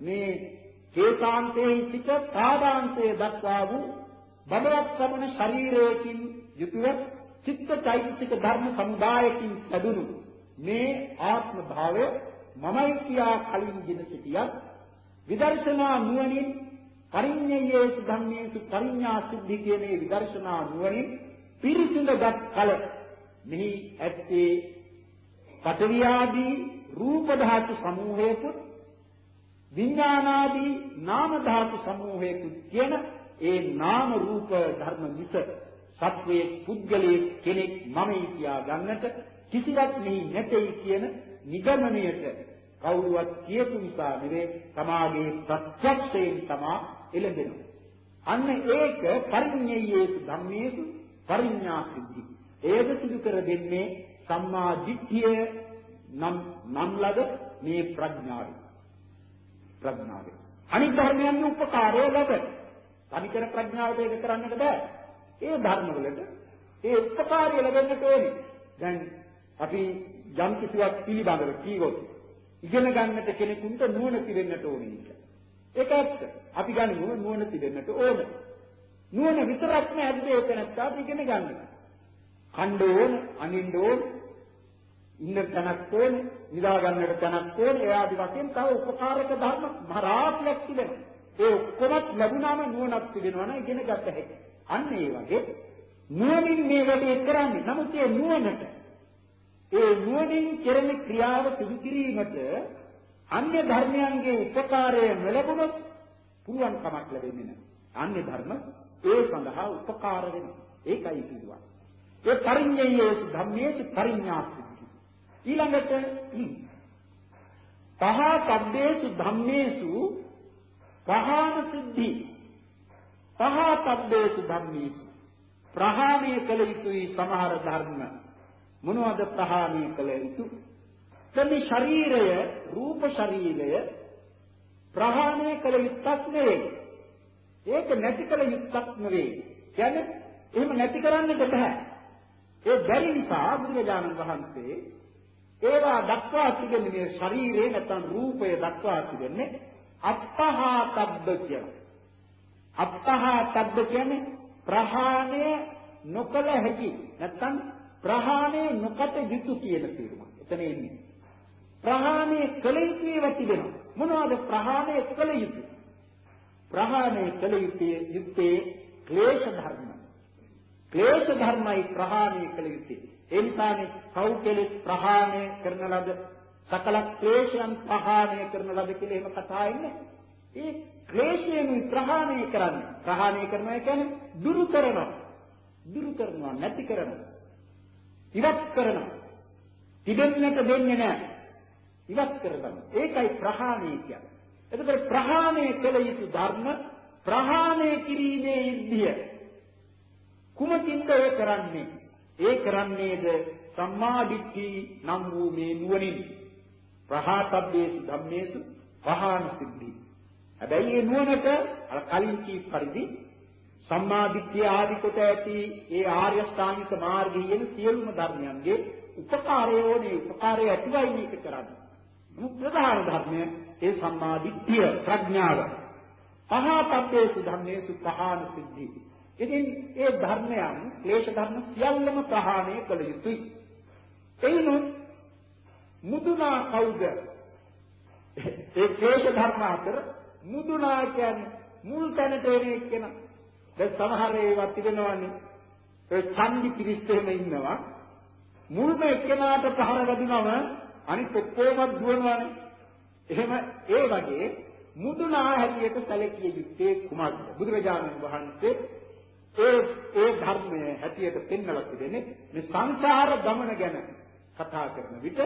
මේ චේතාන්තයේ සිට පාදාන්තයේ දක්වා වූ බබලක් සමන ශරීරයකින් යුතුව චිත්ත චෛතසික ධර්ම සමුදායකින් ලැබුණු මේ ආත්ම භාවය මමයි කියා කලින් ගෙන සිටියත් විදර්ශනා නුවණින් පරිඤ්ඤයේසු ධම්මේසු පරිඤ්ඤා සිද්ධි කියන මේ විදර්ශනා නුවණින් පිරිසිඳගත් කල මෙහි ඇත්තේ පඨවියාදී රූප ධාතු සමූහයකුත් විඥානාදී නාම ධාතු සමූහයකුත් කියන ඒ නාම රූප ධර්ම මිස සත්වයේ පුද්ගලයේ කෙනෙක් මමයි කියා ගන්නට කිසිවක් මෙහි නැtei කියන නිගමනයට කවුරුවත් කියපු නිසා නෙවෙයි තමාගේ ප්‍රත්‍යක්ෂයෙන් තමා එළඹෙනවා. අන්න ඒක පරිඤ්ඤයේ ධම්මේසු පරිඥා සිද්ධි. ඒක සිදු කර දෙන්නේ සම්මා දිට්ඨිය නම් නම් ලද මේ ප්‍රඥාවයි. ප්‍රඥාවයි. අනිත් ධර්මයන් උපකාරය ලැබෙන. තනිකර ප්‍රඥාවට ඒක කරන්නට බෑ. ඒ ධර්මවලට ඒ උපකාරය ලැබෙන්නට ඕනේ. දැන් අපි යම් කිසිවක් පිළිබඳව කීවොත් ඉගෙන ගන්නට කෙනෙකුට නුවණ තිබෙන්නට ඕනේ කියලා. ඒක ඇත්ත. අපි ගන්න නුවණ තිබෙන්නට ඕන. නුවණ විතරක් නෑ අද ඒක නැත්නම් ඉගෙන ගන්න. කණ්ඩ ඕන, අනින්න ඕන, ඉන්න තැනක් ඕන, නිදා ගන්නට තැනක් ඕන, ඒ ආදි වශයෙන් තව උපකාරක ධර්ම මහරාශියක් තිබෙනවා. ඒ ඔක්කොමත් ලැබුණාම නුවණක් තිබෙනවා නම් ඉගෙන ගත හැකියි. අන්න ඒ වගේ නුවණින් මේ වැඩේ කරන්නේ. නමුත් ඒ නුවණට ඒ නුවණින් කෙරෙන ක්‍රියාව සිදු කිරීමට අන්‍ය ධර්මයන්ගේ උපකාරය නොලැබුණොත් පුළුවන් කමක් ලැබෙන්නේ නැහැ. අන්‍ය ධර්ම ඒ සඳහා උපකාර වෙනවා. ඒකයි කිව්වා. ඒ පරිඤ්ඤයේසු ධම්මේසු පරිඤ්ඤාසු. ඊළඟට පහ පබ්බේසු ධම්මේසු පහාන සිද්ධි. පහ පබ්බේසු ධම්මේසු ප්‍රහාණය කළ යුතුයි සමහර ධර්ම. මොනවද ප්‍රහාණය කළ යුතු? තම ශරීරය රූප ශරීරය ප්‍රහාණය කළ යුත්තක් නෙවෙයි. ඒක නැති කළ යුත්තක් නෙවෙයි. කියන්නේ එහෙම නැති කරන්නට බෑ. ඒ බැරි නිසා බුදුරජාණන් වහන්සේ ඒවා දක්වා තිබෙන්නේ මේ ශරීරේ නැත්නම් රූපය දක්වා තිබෙන්නේ අත්තහාතබ්බ කියලා. අත්තහාතබ්බ කියන්නේ ප්‍රහාණය නොකළ හැකි නැත්නම් ප්‍රහාණය නොකට යුතු කියන තේරුම. එතන එන්නේ. ප්‍රහාණය කළ යුතු ඒවා තිබෙනවා. මොනවද ප්‍රහාණය කළ යුතු? ප්‍රහාණය කළ යුත්තේ ක්ලේශ ධර්ම. ක්ලේශ ධර්මයි ප්‍රහාණය කළ යුත්තේ. ඒ නිසානේ සෞඛ්‍යෙලෙස් ප්‍රහාණය කරන ලද සකල ක්ලේශයන් ප්‍රහාණය කරන ලද කියලා එහෙම කතා ඉන්නේ. ඒ ක්ලේශයෙන් ප්‍රහාණය කරන්නේ. ප්‍රහාණය කරනවා කියන්නේ දුරු කරනවා. දුරු කරනවා නැති කරනවා. ඉවත් කරනවා. තිබෙන්නට දෙන්නේ නැහැ. ඉවත් කරගන්න. ඒකයි ප්‍රහාණය කියන්නේ. එතකොට ප්‍රහාණය කළ යුතු ධර්ම ප්‍රහාණය කිරීමේ ඉද්ධිය කුමකින්ද ඒ කරන්නේ? ඒ කරන්නේද සම්මා දිට්ඨි නම් වූ මේ නුවණින් ප්‍රහාතබ්බේසු ධම්මේසු පහාන සිද්ධි. හැබැයි මේ නුවණට අර කලින් කී පරිදි සම්මා දිට්ඨිය ආදි කොට ඇති ඒ ආර්ය ශ්‍රාමික මාර්ගයේ සියලුම ධර්මයන්ගේ උපකාරය ඕනේ උපකාරය ඇතිවයි මේක කරන්නේ. නමුත් ප්‍රධාන ධර්මය ඒ සම්මා දිට්ඨිය ප්‍රඥාව. පහතබ්බේසු ධම්මේසු පහාන සිද්ධි. ඉතින් ඒ ධර්මයන් ක්ලේශ ධර්ම සියල්ලම ප්‍රහාණය කළ යුතුයි. එයිනුත් මුදුනා කවුද? ඒ ක්ලේශ ධර්ම අතර මුදුනා කියන්නේ මුල් තැනට එන එක්කෙනා. දැන් සමහර ඒවා තිබෙනවානේ. ඒ ඡන්දි පිරිස්සෙම ඉන්නවා. මුල්ම එක්කෙනාට පහර වැදුනම අනිත් ඔක්කොම දුවනවානේ. එහෙම ඒ වගේ මුදුනා හැටියට සැලකිය යුත්තේ කුමක්ද? බුදුරජාණන් වහන්සේ ඒ ඒ ධර්මය හැටියට පෙන්වලා තිබෙන්නේ මේ සංසාර ගමන ගැන කතා කරන විට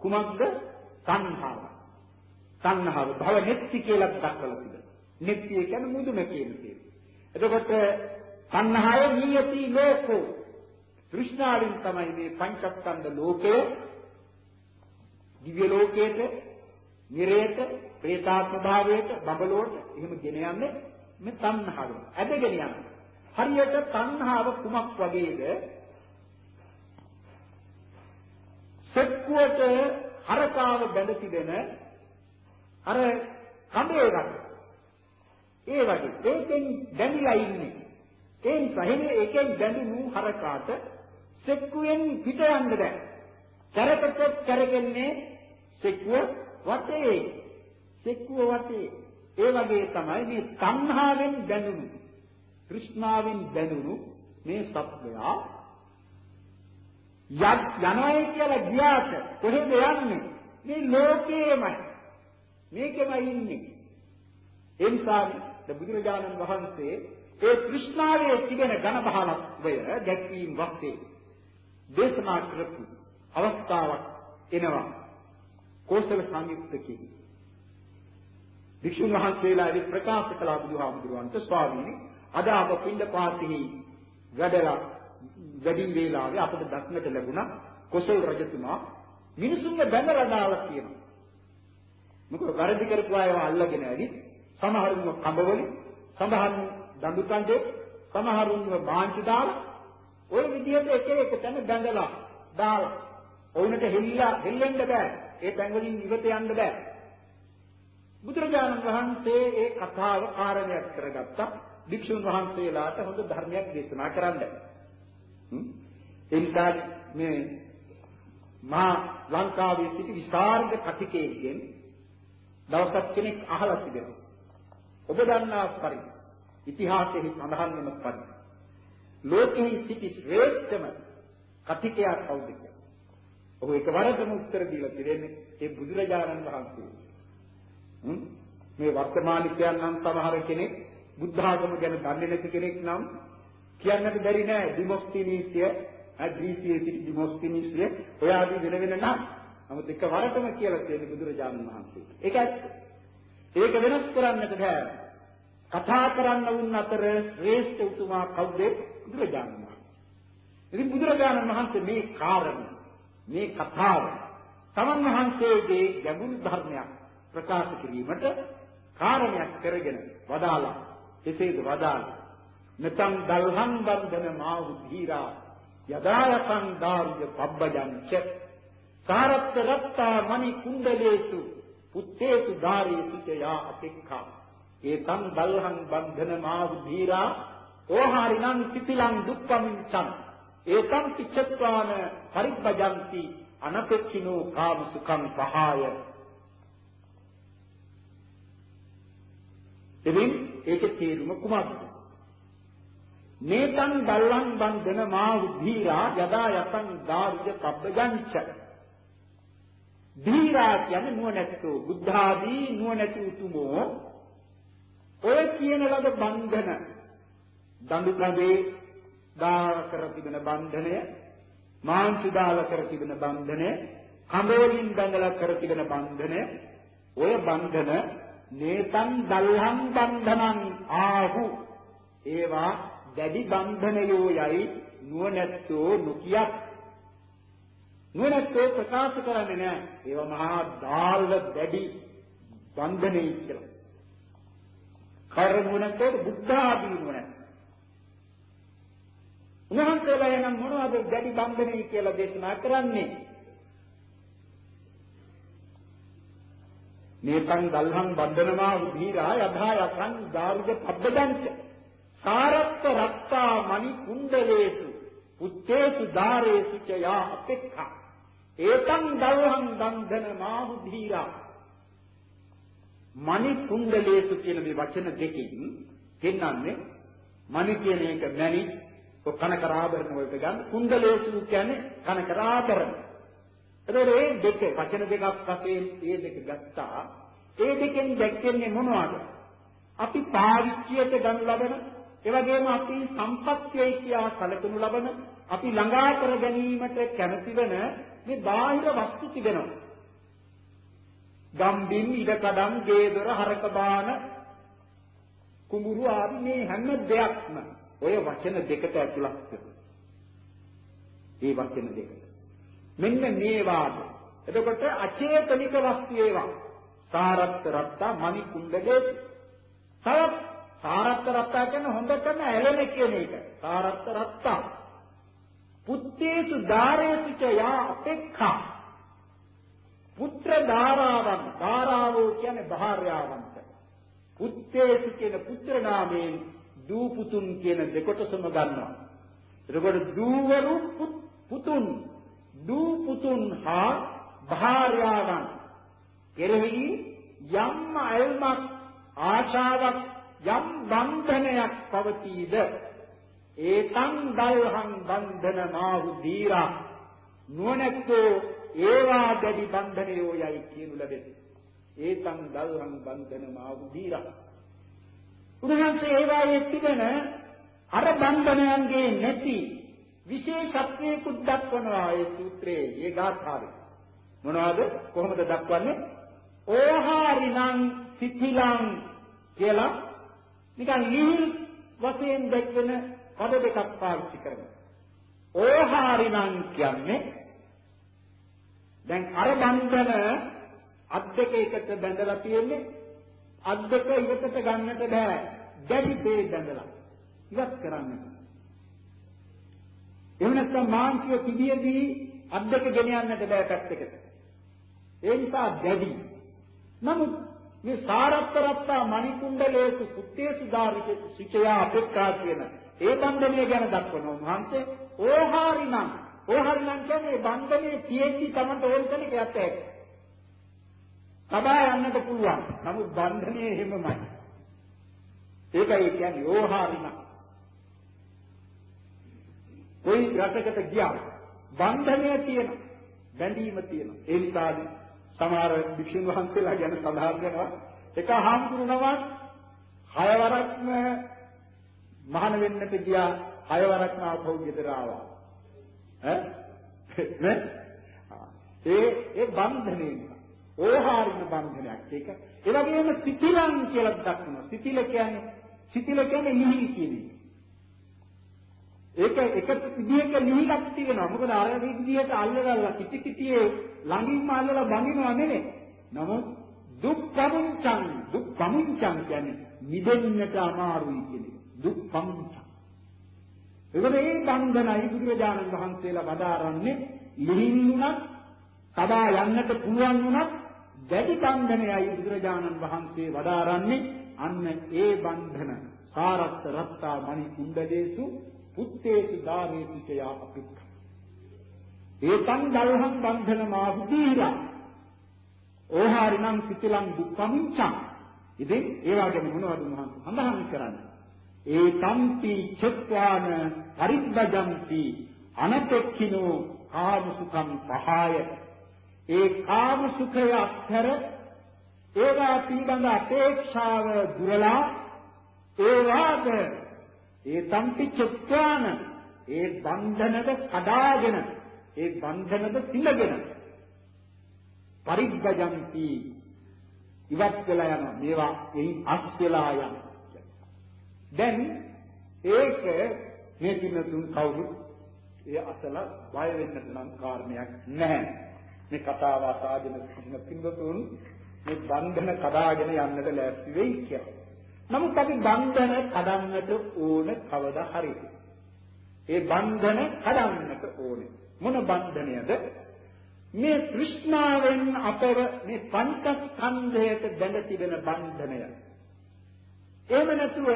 කුමක්ද? සංහාව. සංහාව භව නෙත්ති කියලා දක්වලා තිබෙනවා. නෙත්ති කියන්නේ මුදුන කියන එක. එතකොට සංහාය නියති ලෝකෝ තෘෂ්ණාවෙන් තමයි මේ පංචස්කන්ධ ලෝකය දිව්‍ය ලෝකයට, නිරේත, പ്രേතාත්ම භාවයට, බඹලෝට එහෙම ගෙන යන්නේ මේ තණ්හාව. ඇදගෙන යන්නේ. හරියට තණ්හාව කුමක් වගේද? සෙක්කුවට හරකාව බැඳ තිබෙන අර කඹේ වගේ. ඒ වගේ ඒකෙන් බැඳිලා ඉන්නේ. ඒ නිසා ඒකෙන් බැඳුණු හරකාට සෙක්කුවෙන් පිට යන්න බෑ. කරකට කරගන්නේ සෙක්කුව වටේ. සෙක්කුව වටේ. ඒ වගේ තමයි මේ සංහාවෙන් බැඳුණු કૃષ્ණාවෙන් බැඳුණු මේ සත්වයා යත් යනවායි කියලා ගියාට කොහෙද යන්නේ? මේ ලෝකේමයි. මේකෙමයි ඉන්නේ. ඒ නිසා බුදුරජාණන් වහන්සේ ඒ કૃષ્ණාවේ තිබෙන ඝන බහලත්වය දැක්වීම වත්තේ දේශනා කරපු අවස්ථාවක් එනවා. කෝසල සංයුක්තකේ. වික්ෂුන් වහන්සේලා ඉතින් ප්‍රකාශ කළා බුදුහාමුදුරුවන්ට ස්වාමීනි අද අප පින්ඩ පාතිහි වැඩලා වැඩි වේලාවේ අපට දක්නට ලැබුණා කොසල් රජතුමා මිනිසුන්ගේ බැඳලා දාලා කියනවා. මොකද වැරදි කරපු අයව අල්ලගෙන ඇවිත් සමහරුන්ව කඹවලින් සමහරුන් දඬු කන්දේ සමහරුන්ව බාංචි දාලා ওই විදිහට එක එක තැන බැඳලා දාලා ඔවුන්ට හෙල්ලා හෙල්ලෙන්න බෑ. ඒ තැන් වලින් ඉවත යන්න බෑ. බුදුරජාණන් වහන්සේ ඒ කතාව කාරණයක් කරගත්තා. භික්ෂුන් වහන්සේලාට හොඳ ධර්මයක් දේශනා කරන්න. ඒ නිසා මේ මා ලංකාවේ සිටි විසරද කතිකයෙන් දවසක් කෙනෙක් අහලා තිබෙනවා. ඔබ දන්නා පරිදි ඉතිහාසයේ සඳහන් වෙන පරිදි ලෝකෙහි සිටි ශ්‍රේෂ්ඨම කතිකයා කවුද කියලා. ඔහු එකවරටම උත්තර දීලා තිරෙන්නේ ඒ බුදුරජාණන් වහන්සේ. මේ වර්තමානිකයන් නම් සමහර කෙනෙක් බුද්ධ ආගම ගැන දන්නේ නැති කෙනෙක් නම් කියන්නට බැරි නෑ ඩිමොස්තිනීසිය ග්‍රීසියේ සිටි ඩිමොස්තිනීසිය ඔය ආදී වෙන වෙන නම් නමුත් එකවරටම කියලා තියෙන බුදුරජාණන් වහන්සේ. ඒක ඇත්ත. ඒක වෙනස් කරන්නට බෑ. කතා කරන්න වුන් අතර ශ්‍රේෂ්ඨ උතුමා කවුද? බුදුරජාණන් වහන්සේ. ඉතින් බුදුරජාණන් වහන්සේ මේ කාරණය මේ කතාව තමන් වහන්සේගේ ගැඹුරු ධර්මයක් ප්‍රකාශ කිරීමට කාරණයක් කරගෙන වදාලා එසේද වදාලා නතං දල්හං බන්ධන මාහු ධීරා යදායකං දාරුය පබ්බජංච සාරත්ත රත්තා මණි කුණ්ඩලේසු පුත්තේසු ධාරේසු යා අපෙක්ඛා ඒතං දල්හං බන්ධන මාහු ධීරා ඕහාරිනං සිතිලං දුක්ඛමිච්ඡං ඒතං පිච්ඡත්වාන පරිබ්බජಂತಿ අනපෙක්ඛිනෝ කාම සුඛං පහාය. එදින් ඒකේ තේරුම කුමක්ද? මේතං දල්ලං බන්ධන මා උද්ධීරා යදා යතං දාර්ය පබ්බජංච. ධීරා කියන්නේ නුවණැත්තෝ බුද්ධ ආදී නුවණැති උතුමෝ ඔය කියන ලද බන්ධන දඬු කඳේ දා කර තිබෙන බන්ධනය මාංශ දාලා කර තිබෙන බන්ධනය කඹවලින් බැඳලා කර තිබෙන බන්ධනය ඔය බන්ධන නේතං දල්හං බන්ධනං ආහු. ඒවා දැඩි බන්ධනයෝ යයි නුවණැත්තෝ නොකියත් නුවණැත්තෝ ප්‍රකාශ කරන්නේ නැහැ ඒවා මහා දාල්ව දැඩි බන්ධනේ කියලා. කර්මුණතේ බුද්ධ ආදී නුවණැත්තෝ උන්වහන්සේලා එනම් මොනවද දැඩි බන්ධනේ කියලා දේශනා කරන්නේ? නේතං දල්හං බන්ධනවා උදීරා යධා යකං දාරුජ පබ්බදංච. සාරත්ත රත්තා මණි කුණ්ඩලේසු උත්තේසු ධාරේසු ච යා අපෙක්ඛා. ඒතං දල්හං බන්ධනමා උදීරා. මණි කුණ්ඩලේසු කියන මේ වචන දෙකකින් පෙන්වන්නේ මණි කියන එක මණි ඔය කනකරාභරණ වලට ගන්න කුණ්ඩලේසු කියන්නේ කනකරාභරණ. එතකොට මේ දෙක වචන දෙකක් වශයෙන් මේ දෙක ගත්තා. ඒ දෙකෙන් දැක්කන්නේ මොනවද? අපි පාවිච්චියට ගනු ලබන, ඒ වගේම අපි සම්පත්තියයි කියා කලකුණු ලබන, අපි ළඟා කර ගැනීමට කැමති වෙන මේ බාහිර වස්තු තිබෙනවා. ගම්බින් ඉඩකඩම්, ගේදොර, හරක බාන, කුඹුරු ආදී මේ හැම දෙයක්ම ඔය වචන දෙකට ඇතුළත් කරනවා. මේ වචන දෙකට. මෙන්න මේවාද. එතකොට අචේතනික වස්තු ඒවා. සාරත්ත රත්තා මණි කුණ්ඩගේ තවත් සාරත්ත රත්තා කියන්නේ හොඳටම ඇලෙන කියන එක. සාරත්ත රත්තා. පුත්තේසු ධාරේසු ච යා අපේක්ඛා. පුත්‍ර ධාරාවන් ධාරාවෝ කියන්නේ භාර්යාවන්ට. පුත්තේසු කියන පුත්‍ර නාමයෙන් දූ පුතුන් කියන දෙකොටසම ගන්නවා. එතකොට දූවරු පුතුන්. දූ පුතුන් හා භාර්යාවන් කෙරෙහි යම් අල්මක් ආශාවක් යම් බන්ධනයක් පවතීද? ඒතං දල්හං බන්ධන මාහු දීරා. නුවණැත්තෝ ඒවා දැඩි බන්ධනයෝ යයි කියනු ලැබෙති ඒතං දල්හං බන්ධන මාහු දීරා උන්වහන්සේ ඒවායේ තිබෙන අර බන්ධනයන්ගේ නැති විශේෂත්වයකුත් දක්වනවා ඒ සූත්‍රයේ ඒ ගාථාවේ. මොනවද? කොහොමද දක්වන්නේ? ඕහාරිනං සිතිලං කියලා නිකන් ලිහිල් වශයෙන් දැක්වෙන පද දෙකක් පාවිච්චි කරනවා. ඕහාරිනං කියන්නේ දැන් අර බන්ධන අත් දෙක එකට බැඳලා තියෙන්නේ අත් දෙක ඉවතට ගන්නට බෑ. දැඩි තේ බැඳලා. ඉවත් කරන්න. එහෙම නැත්නම් මාංශය තිබියදී අත් දෙක ගෙන යන්නට බෑ පැත්තකට. ඒ නිසා දැඩි. නමුත් මේ සාරත්තරත්තා මණිකුණ්ඩලේසු කුත්තේසු ධාරිත සිචයා අපේක්ෂා කියන ඒ බන්ධනය ගැන දක්වනවා මහන්සේ ඕහාරිනම් ඕහාරිනම් කියන්නේ බන්ධනේ තියෙද්දි තමයි ඕන කෙනෙක් යත්තේ සබා යන්නට පුළුවන්. නමුත් බන්ධනයේ හිමමයි. ඒකයි කියන්නේ ඕහාරින. කොයි රටකට ගියා බන්ධනය තියෙන. බැඳීම තියෙනවා. ඒ නිසා සමහර භික්ෂුන් වහන්සේලා ගැන සඳහන් වෙනවා එක හාමුදුරුවෝ හයවරක්ම මහාන වෙන්නට ගියා හයවරක්ම ආපහු ගෙදර ආවා. ඈ? ඒ ඒ බන්ධනේ. ඕහාරින බන්ධනයක්. ඒක ඒ වගේම සිතිලං කියලා දක්වනවා සිතිල කියන්නේ සිතිල කියන්නේ නිහිල් කියන එක. ඒක එක විදිහක නිහිලක් තියෙනවා. මොකද අර විදිහට අල්ලගල්ලා කිටි කිටියේ ළඟින්ම අල්ලලා බඳිනවා නෙමෙයි. නමුත් දුක් පමුංචං දුක් පමුංචං කියන්නේ මිදෙන්නට අමාරුයි කියන එක. දුක් පමුංචං ඒකද මේ බන්ධනයි බුදුරජාණන් වහන්සේලා වදාරන්නේ ලිහිල්ුණක් තබා යන්නට පුළුවන් වුණත් දැඩි බන්ධනයයි බුදුරජාණන් වහන්සේ වදාරන්නේ. අන්න ඒ බන්ධන සාරත්ත රත්තා මණි කුණ්ඩලේසු පුත්තේසු ධාරේසු චයා අපික්ඛ ඒතං දල්හං බන්ධන මාහුදීලා ඕහාරිනම් සිතිලං දුක්ඛංචං ඉතින් ඒ වගේම මොනවද මහන් සඳහන් කරන්නේ? ඒ තම්පි චත්වාන පරිබ්බජಂತಿ අනපෙක්ඛිනෝ කාමසුඛං පහය. ඒ කාම සුඛය අත්හැර ඒවා පිළිබඳ අපේක්ෂාව දුරලා ඒ වාද ඒ තම්පි චත්වාන ඒ බන්ධනද කඩාගෙන ඒ බන්ධනද සිඳගෙන පරිබ්බජಂತಿ ඉවත් වෙලා යනවා. මේවා එයින් අස් වෙලා යන දැන් ඒක මේ පින්නතුන් කවුරුත් ඒ අසල බය වෙන්නට නම් කාරණයක් නැහැ මේ කතාව අසාගෙන සිටින පින්වතුන් මේ බන්ධන කඩාගෙන යන්නට ලෑස්ති වෙයි කියලා. නමුත් අපි බන්ධන කඩන්නට ඕන කවදා හරි. ඒ බන්ධන කඩන්නට ඕනේ. මොන බන්ධනයද? මේ තෘෂ්ණාවෙන් අපව මේ පංචස්කන්ධයට බැඳ තිබෙන බන්ධනය. එහෙම නැතුව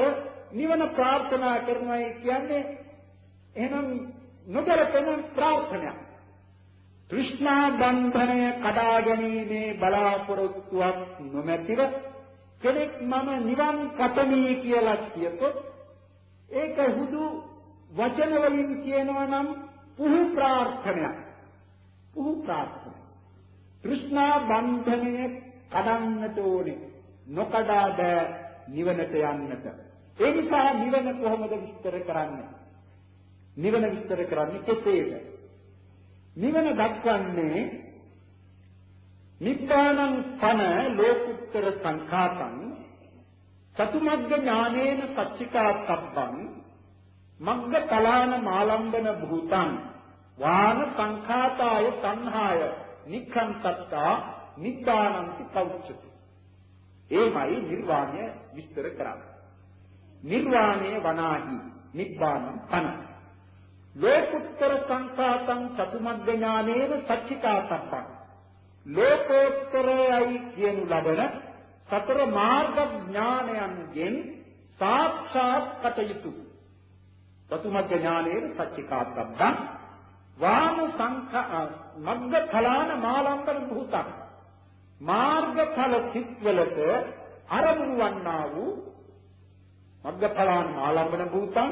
නිවන ප්‍රාර්ථනා කරනවායි කියන්නේ එහෙනම් නොගැලපෙන ප්‍රාර්ථනයක්. තෘෂ්ණා බන්ධනය කඩා ගැනීමේ බලාපොරොත්තුවක් නොමැතිව කෙනෙක් මම නිවන් කතමි කියලා කියතොත් ඒක හුදු වචන වලින් කියනවා නම් පුහු ප්‍රාර්ථනයක්. පුහු ප්‍රාර්ථනය. තෘෂ්ණා බන්ධනය කඩන්නට ඕනේ. නොකඩා බෑ නිවනට යන්නට. ඒ නිසා නිවන කොහොමද විස්තර කරන්නේ? නිවන විස්තර කරන්නේ කෙසේද? නිවන දක්වන්නේ නිබ්බානං පන ලෝකුත්තර සංඛාතං සතුමග්ග ඥානේන සච්චිකාත්තබ්බං මග්ග කලාන මාලම්බන භූතං වාන සංඛාතාය සංහාය නික්ඛන්තත්තා නිබ්බානන්ති කෞච්චති එමයි නිර්වාණය විස්තර කරන්නේ නිර්වාණය වනාහි. නිබ්බානං පන ලෝකුත්තර සංඛාතං චතුමග්ග ඥානේන සච්චිකාතප්පං ලෝකෝත්තරයයි කියනු ලබන සතර මාර්ග ඥානයන්ගෙන් සාක්ෂාත් කටයුතු. චතුමග්ග ඥානේන සච්චිකාතප්පං වාම සංඛා මග්ග ඵලාන මාලම්බන භූතං මාර්ගඵල සිත්වලට අරමුණු වන්නා වූ මග්ග ඵලාන මාලම්බන භූතං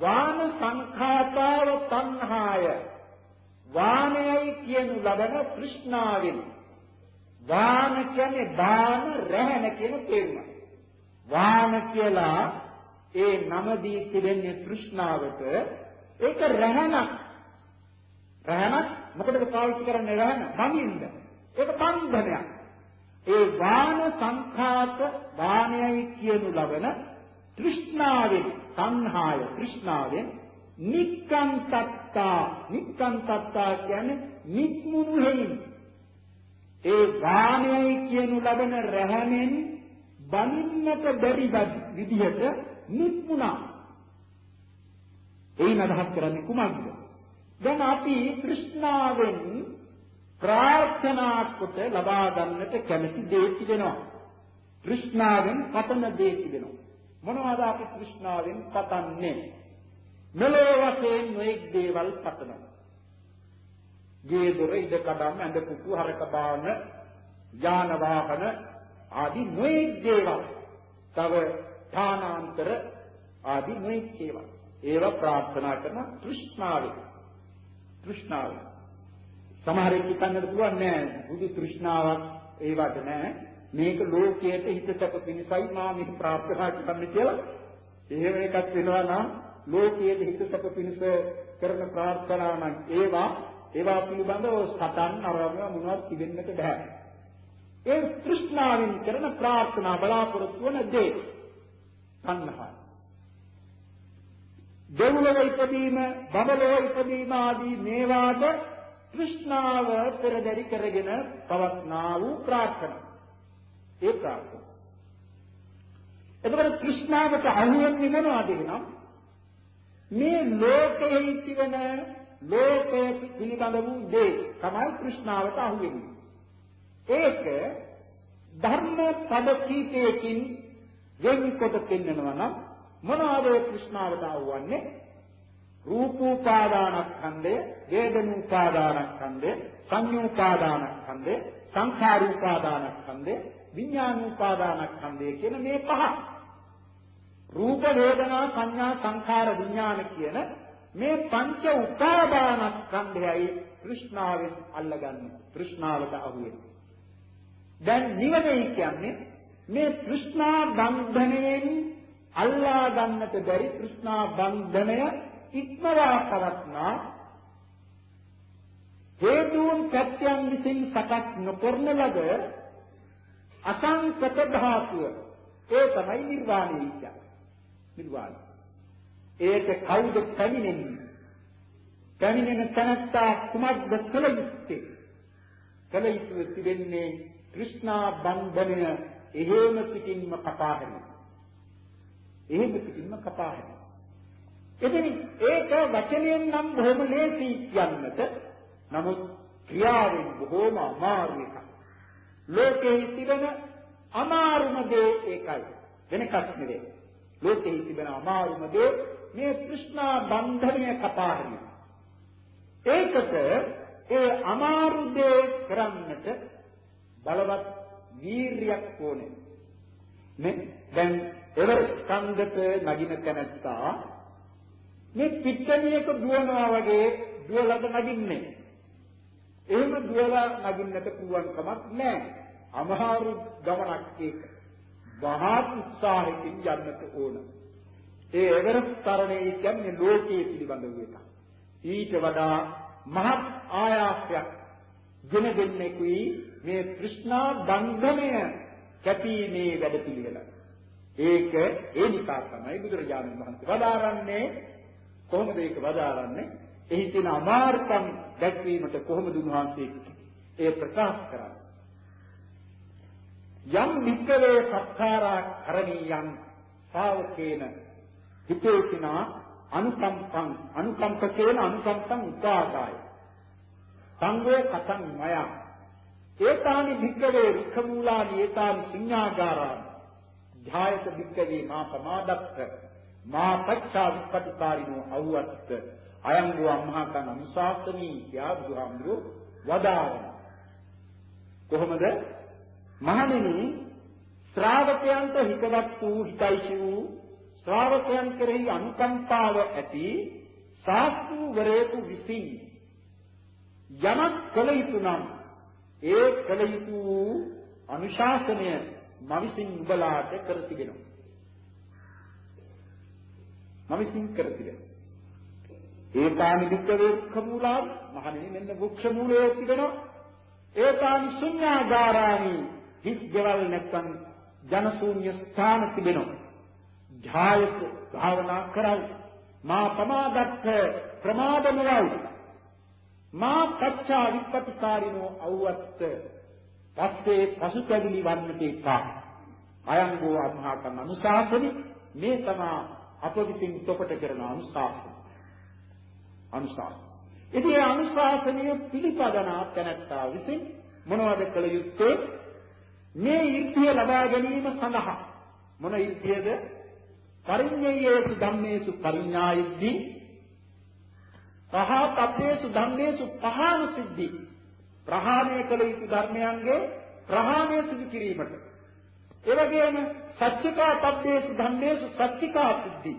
වාන සංඛාතාව තණ්හාය. වානයයි කියනු ලබන තෘෂ්ණාවෙන්. වාන කියන්නේ දාන රැහැන කියන තේරුම. වාන කියලා ඒ නම දී තිබෙන්නේ තෘෂ්ණාවට. ඒක රැහැනක් රැහැනක් මොකටද පාවිච්චි කරන්නේ රැහැන බඳින්න ඒක බන්ධනයක්. ඒ වාන සංඛාත වානයයි කියනු ලබන තෘෂ්ණාවෙන් සංහාය තෘෂ්ණාවෙන් නික්කන්තත්තා. නික්කන්තත්තා කියන්නේ නික්මුණු හේයින් ඒ වාණයයි කියනු ලබන රැහැමෙන් බනින්නට බැරි විදිහට නික්මුණා. එයින් අදහස් කරන්නේ කුමක්ද? දැන් අපි තෘෂ්ණාවෙන් ප්‍රාර්ථනා කොට ලබා ගන්නට කැමති දේ තිබෙනවා. තෘෂ්ණාවෙන් පතන දේ තිබෙනවා. මොනවද අපි තෘෂ්ණාවෙන් පතන්නේ? මෙලොව වශයෙන් නොඑක් දේවල් පතනවා. ගේ දොර ඉද කඩම් ඇඳ කුතු හරක බාන යාන වාහන ආදී නොඑක් දේවල්. තව ථානාන්තර ආදී නොඑක් ඒවා. ඒවා ප්‍රාර්ථනා කරන තෘෂ්ණාවෙන්. තෘෂ්ණාවෙන්. සමහරෙක් හිතන්නට පුළුවන් නෑ බුදු තෘෂ්ණාවක් ඒවට නෑ මේක ලෝකයට හිත සැප පිණිසයි මා මේක ප්‍රාර්ථනා කරන්නේ කියලා එහෙම එකක් වෙනවා නම් ලෝකයේ හිත සැප පිණිස කරන ප්‍රාර්ථනා නම් ඒවා ඒවා පිළිබඳව සතන් අරම මොනවත් තිබෙන්නට බෑ. ඒ තෘෂ්ණාවෙන් කරන ප්‍රාර්ථනා බලාපොරොත්තු වන දේ. තණ්හාව දෙව්ලොව ඉපදීම, බබලොව ඉපදීම ආදී මේවාද තෘෂ්ණාව පෙරදරි කරගෙන පවත්නා වූ ප්‍රාර්ථනා. ඒ ප්‍රාර්ථනා. එතකොට තෘෂ්ණාවට අහු වෙන්නේ මොනවද නම් මේ ලෝකයේ තිබෙන ලෝකයේ පිළිබඳ වූ දේ තමයි තෘෂ්ණාවට අහු වෙන්නේ. ඒක ධර්ම පද කීපයකින් වෙන්කොට පෙන්වනවා නම් මොනවාද තෘෂ්ණාවට આવවන්නේ රූපෝපාදානස්කන්ධය වේදනෝපාදානස්කන්ධය සංයෝපාදානස්කන්ධය සංඛාරෝපාදානස්කන්ධය විඥානෝපාදානස්කන්ධය කියන මේ පහ. රූප වේදනා සංඥා සංඛාර විඥාන කියන මේ පංච උපාදානස්කන්ධයයි තෘෂ්ණාවෙන් අල්ලගන්නේ තෘෂ්ණාවට අහුවෙන්නේ දැන් නිවනයි කියන්නේ මේ තෘෂ්ණා බන්ධණයෙන් අල්ලා ගන්නට බැරි තෘෂ්ණා බන්ධනය ඉක්මවා පවත්නා හේතුන් ප්‍රත්‍යයන් විසින් සකස් නොකරන ලද අසංකත ධාතුව. ඒ තමයි නිර්වාණය කියන්නේ. නිර්වාණය. ඒක කවුද පැමිණෙන්නේ? පැමිණෙන තැනත්තා කුමක්ද කළ යුත්තේ? කළ යුතු තිබෙන්නේ કૃષ્ණා බන්ධනය එහෙම පිටින්ම කපා හැරෙනවා එහෙම පිටින්ම කපා හැරෙනවා. ඉතින් ඒක වචනයෙන් නම් බොහොම ලේසි කියන්නට. නමුත් ක්‍රියාවෙන් බොහොම අමාරු එකක්. ලෝකෙහි තිබෙන අමාරුම දේ ඒකයි. වෙන එකක් නෙවෙයි. ලෝකෙහි තිබෙන අමාරුම දේ මේ કૃષ્ණා බන්ධනය කපා හැරීම. ඒකට ඒ අමාරු දේ කරන්නට බලවත් වීරියක් ඕනේ. මේ දැන් එවරස්ට් කන්දට නගින තැනත්තා මේ පිට්ටනියක දුවනවා වගේ දුවලද නගින්නේ. එහෙම දුවලා නගින්නට පුළුවන් කමක් නැහැ. අමහාරු ගමනක් ඒක. වහා උත්සාහයෙන් යන්නට ඕන. ඒ එවරස්ට් තරණය කියන්නේ ලෝකයේ පිළිබඳව එකක්. ඊට වඩා මහත් ආයාසයක් ගෙන දෙන්නෙකුයි මේ કૃષ્ණා බන්ධනය කැපීමේ වැඩපිළිවෙල. ඒක ඒ නිසා තමයි බුදුරජාණන් වහන්සේ වදාරන්නේ කොහොමද ඒක වදාරන්නේ? එහි තියෙන අමාරුකම් දැක්වීමට කොහොමද උන්වහන්සේ ඒ ප්‍රකාශ කරන්නේ? යම් වික්කවේ සත්කාරා කරණීයන් ශාවකේන හිතේසිනා අනුකම්පං අනුකම්පකේන අනුකම්පං උපාදාය. සංඝේ කතං මයා. ඒතානි භික්කවේ රුක්ඛමූලානි ඒතානි සිඤ්ඤාගාරානි. ධායත භික්කවේ මා ප්‍රමාදත්ත මා පච්චා විපටිකාරිනෝ අවුවත් අයං වූ අම්මහකන් අනුශාසනී යා බුදුහාමුදුරු වදාරන කොහොමද මහණෙනි ශ්‍රාවකයන්ට හිතවත් වූ හිතයිසි වූ ශ්‍රාවකයන් කෙරෙහි අනුකම්පාව ඇති ශාස්ත්‍රවරයෙකු විසින් යමක් කළ යුතු නම් ඒ කළ යුතු අනුශාසනය මම විසින් උඹලාට කර තිබෙනවා. මම විසින් කර තිබෙනවා. ඒකානි වික්කවේ වෘක්ඛ මූලා මහණෙනි මෙන්න වෘක්ෂ මූලයේ තිබෙනවා. ඒකානි ශුන්‍යාගාරානි හිස් ගෙවල් නැත්නම් ජන ශූන්‍ය ස්ථාන තිබෙනවා. ධායක භාවනා කරයි. මා ප්‍රමාදත්ත ප්‍රමාද නොවයි. මා පච්චා විපටිකාරිනෝ අවුවත් පස්සේ පසුතැවිලි වන්නට එපා. අයං ගෝ අමහාකම් අනුශාසනි මේ තමා අප විසින් තොපට කරන අනුශාසන. අනුශාසන. ඉතින් ඒ අනුශාසනීය පිළිපදනා තැනැත්තා විසින් මොනවද කළ යුත්තේ? මේ ඊර්තිය ලබා ගැනීම සඳහා මොන ඊර්තියද? පරිඤ්ඤයේසු ධම්මේසු පරිඤ්ඤායිද්දී පහතප්පේසු ධම්මේසු පහාන සිද්ධි ප්‍රහාණය කළ යුතු ධර්මයන්ගේ ප්‍රහාණය සිදු කිරීමට ඒ වගේම සත්‍චිකා තබ්බේසු ධම්මේසු සත්‍චිකා සිද්ධි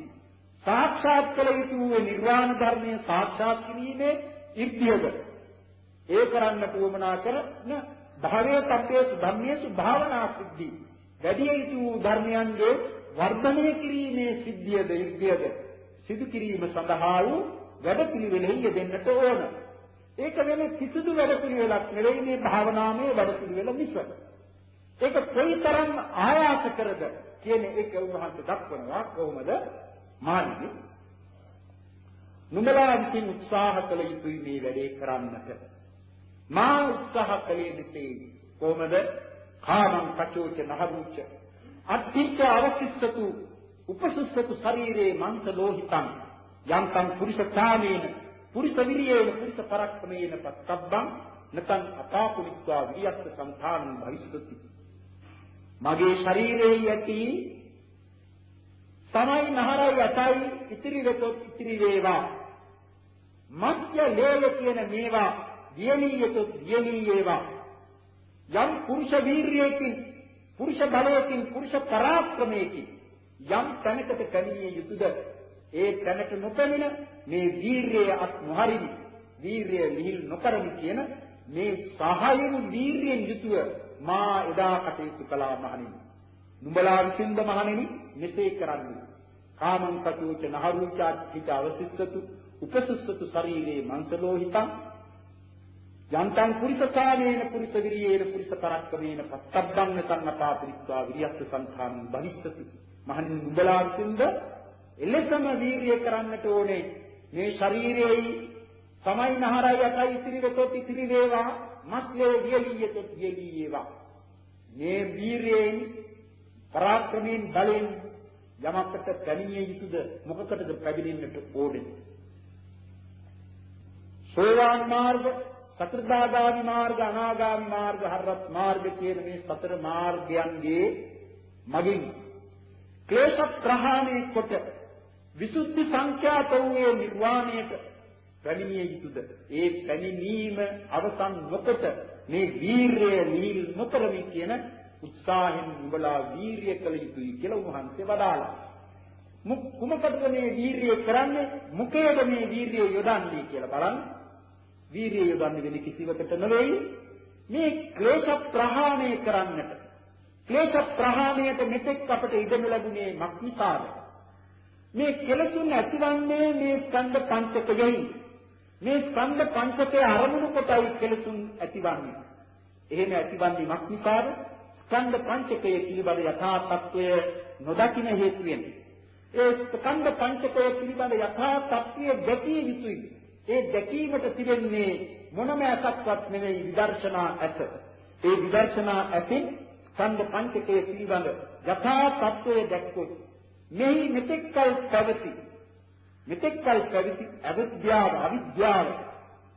සාක්ෂාත් කළ යුතු නිර්වාණ ධර්මයේ සාක්ෂාත් කිරීමේ ඉර්ධියද ඒ කරන්නට උවමනා කරන භාවයේ තප්පේසු ධම්මේසු භාවනා සිද්ධි. වැඩි යුතු ධර්මයන්ගේ වර්ධනය කිරීමේ සිද්ධියද ඉර්ධියද සිදු කිරීම සඳහා වූ වැඩපිළිවෙලෙහි යෙදෙන්නට ඕන. ඒක වෙන කිසිදු වැඩපිළිවෙලක් නෙවෙයි මේ භාවනාමය වැඩපිළිවෙල මිස. ඒක කොයිතරම් ආයාස කරද කියන එක උන්වහන්සේ දක්වනවා කොහොමද මානවි නුඹලා විසින් උත්සාහ කළ යුතුයි මේ වැඩේ කරන්නට. මා උත්සාහ කළේ දෙතේ කොහොමද? කාමං කචෝච නහරුච අත්ථිච්ච අවසිස්සතු උපසුස්සතු ශරීරේ මන්ත ලෝහිතං. යන්තං පුරිස කාමේන පුරිස විරියේන පුරිස පරක්කමේන පත්තබ්බං. නතං අපාපුනිත්වා විරියස්ස සංඛානං භවිෂ්‍යති මගේ ශරීරයේ යටි තමයි නහරයි අතයි ඉතිරි වෙතොත් ඉතිරි වේවා. මත්ය ලේය කියන මේවා දියණියතොත් දියණී වේවා යම් පුරුෂ වීරියකින් පුරුෂ බලයකින් පුරුෂ පරාක්‍රමයකින් යම් තැනකට පැමිණිය යුතුද? ඒ තැනට නොපැමිණ මේ වීරිය අත් නොහරිනි වීරිය ලිහිල් නොකරමි කියන මේ සහායෙන වීරියෙන් යුතුව මා එදා කටයුතු කළා මහණෙනි. නුඹලා විසින්ද මහණෙනි මෙසේ කරන්නේ. කාමං කතුච නහරුචාත් හිත අවසිස්සතු උපසුස්සතු ශරීරේ මන්සලෝහිතං යන්තං පුරිස කාමේන පුරිස විරියේන පුරිස පරක්කමේන පත්තබ්බං සංනපාපිත්වා විරියස්ස සංඛාන බහිස්සති. මහණෙනි නුඹලා විසින්ද එලෙසම වීරිය කරන්නට ඕනේ. මේ ශරීරයේ තමයි නහරයි යටයි ඉතිරි වෙතොත් ඉතිරි වේවා මස්ලේ වියලියෙත වියලී වේවා මේ වීරයෙන් පරාක්‍රමයෙන් බලෙන් යමකට පැමිණිය යුතුද මොකකටද පැමිණෙන්නට ඕනේ සෝවාන් මාර්ග සතරදාගාමි මාර්ග අනාගාමි මාර්ග හරත් මාර්ග කියන මේ සතර මාර්ගයන්ගේ මගින් ක්ලේශ ප්‍රහාණය කොට විසුද්ධි සංඛ්‍යාත වූ නිර්වාණයට පැමිණිය යුතුද? ඒ පැමිණීම අවසන් නොකොට මේ වීරිය නිල් නොකරමි කියන උත්සාහෙන් නුඹලා වීරිය කළ යුතුයි කියලා උන්වහන්සේ වදාළා. කුමකටද මේ වීරිය කරන්නේ? මුකේද මේ වීරිය යොදන්නේ කියලා බලන්න. වීරිය යොදන්නේ වෙන කිසිවකට නෙවෙයි. මේ ක්ලේශ ප්‍රහාණය කරන්නට. ක්ලේශ ප්‍රහාණයට මෙතෙක් අපට ඉඩම ලැබුණේ මක්නිසාද? මේ කෙලසුන් ඇතිවන්නේ මේ ස්කන්ධ පංචකයෙහි මේ ස්කන්ධ පංචකය අරමුණු කොටයි කෙලසුන් ඇතිවන්නේ. එහෙම ඇතිවන්නේ මක්නිකාද? ස්කන්ධ පංචකය පිළිබඳ යථා තත්වය නොදකින හේතුවෙන්. ඒ ස්කන්ධ පංචකය පිළිබඳ යථා තත්වය දැකිය යුතුයි. ඒ දැකීමට තිබෙන්නේ මොනම ඇසක්වත් නෙවෙයි විදර්ශනා ඇස. ඒ විදර්ශනා ඇතින් ස්කන්ධ පංචකය පිළිබඳ යථා තත්වය දැක්කොත් මෙහි මෙතෙක්කල් පැවති මෙතෙක් කල පැවිදි අවිද්‍යාව අවිද්‍යාව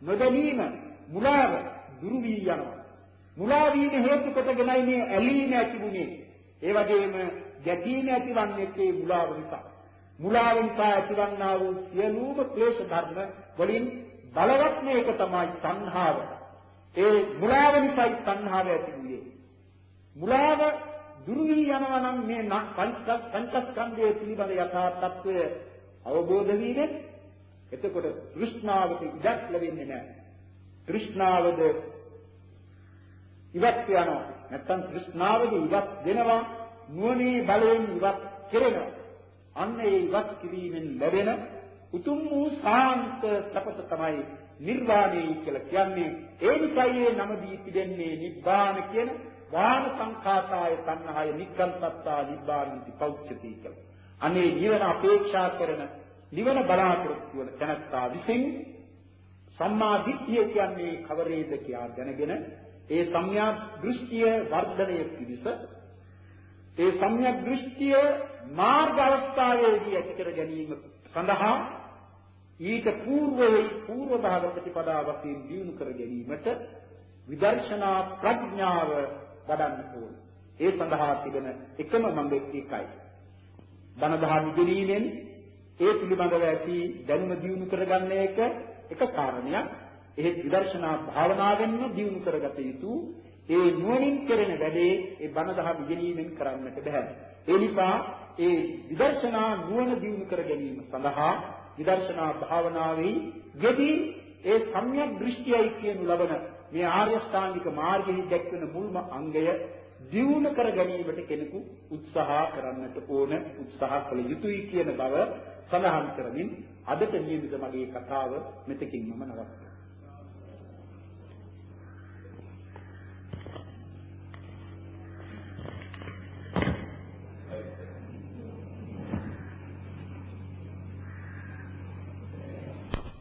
නොදැනීම මුලාව දුරු වී යනවා මුලා වීම හේතු කොටගෙනයි මේ ඇලීම ඇතිුනේ ඒ වගේම ගැටීම ඇතිවන්නේ ඒ මුලාව නිසා. මුලාවෙන් පා ඇතිවන්නා වූ සියලුම ක්ලේශ ධර්ම වලින් බලවත් මේක තමයි සංහාව ඒ මුලාව නිසායි සංහාව ඇතිුනේ මුලාව දුරු වී යනවා නම් මේ පංචස්කන්ධය පිළිබඳ යථා තත්ත්වය අවබෝධ වීමෙන් එතකොට තෘෂ්ණාවට ඉඩක් ලැබෙන්නේ නැහැ. තෘෂ්ණාවද ඉවත් වෙනවා. නැත්තම් තෘෂ්ණාවද ඉවත් වෙනවා නුවණේ බලයෙන් ඉවත් කෙරෙනවා. අන්න ඒ ඉවත් කිරීමෙන් ලැබෙන උතුම් වූ සාන්ත සපත තමයි නිර්වාණය කියලා කියන්නේ. ඒ නිසායේ නම දී තිබෙන්නේ නිබ්බාන කියන වාන සංඛාතාය තණ්හාය නික්කන්තත්තා නිබ්බානිති පෞච්චති කියලා. අනේ නිවන අපේක්ෂා කරන නිවන බලාපොරොත්තු වන තැනැත්තා විසින් සම්මා දිට්ඨිය කියන්නේ කවරේද කියා දැනගෙන ඒ සම්‍යක් දෘෂ්ටිය වර්ධනය පිණිස ඒ සම්‍යක් දෘෂ්ටිය මාර්ග අවස්ථාවේදී ඇති කර ගැනීම සඳහා ඊට పూర్වයේ పూర్ව භාග ප්‍රතිපදාවකින් දිනු කර ගැනීමට විදර්ශනා ප්‍රඥාව වඩන්න ඕනේ. ඒ සඳහා තිබෙන එකම මඟ එකයි. ධන දහම් ඉදිරීමෙන් ඒ පිළිබඳව ඇති දැනුම දිනු කරගන්න එක එක කාරණයක්. එහෙත් විදර්ශනා භාවනාවෙන්ම දියුණු කරගත යුතු ඒ නුවණින් කරන වැඩේ ඒ බණ දහම් ඉගෙනීමෙන් කරන්නට බෑ. ඒ නිසා ඒ විදර්ශනා නුවණ දියුණු කර ගැනීම සඳහා විදර්ශනා භාවනාවේ යෙදී ඒ සම්‍යක් දෘෂ්ටියයි කියනු ලබන මේ ආර්ය ශ්‍රාන්තික මාර්ගයේ දැක්වෙන මුල්ම අංගය දියුණු කර ගැනීමට කෙනෙකු උත්සාහ කරන්නට ඕන උත්සාහ කළ යුතුයි කියන බව සඳහන් කරමින් අදට නියමිත මගේ කතාව මෙතකින් මම නවත්වනවා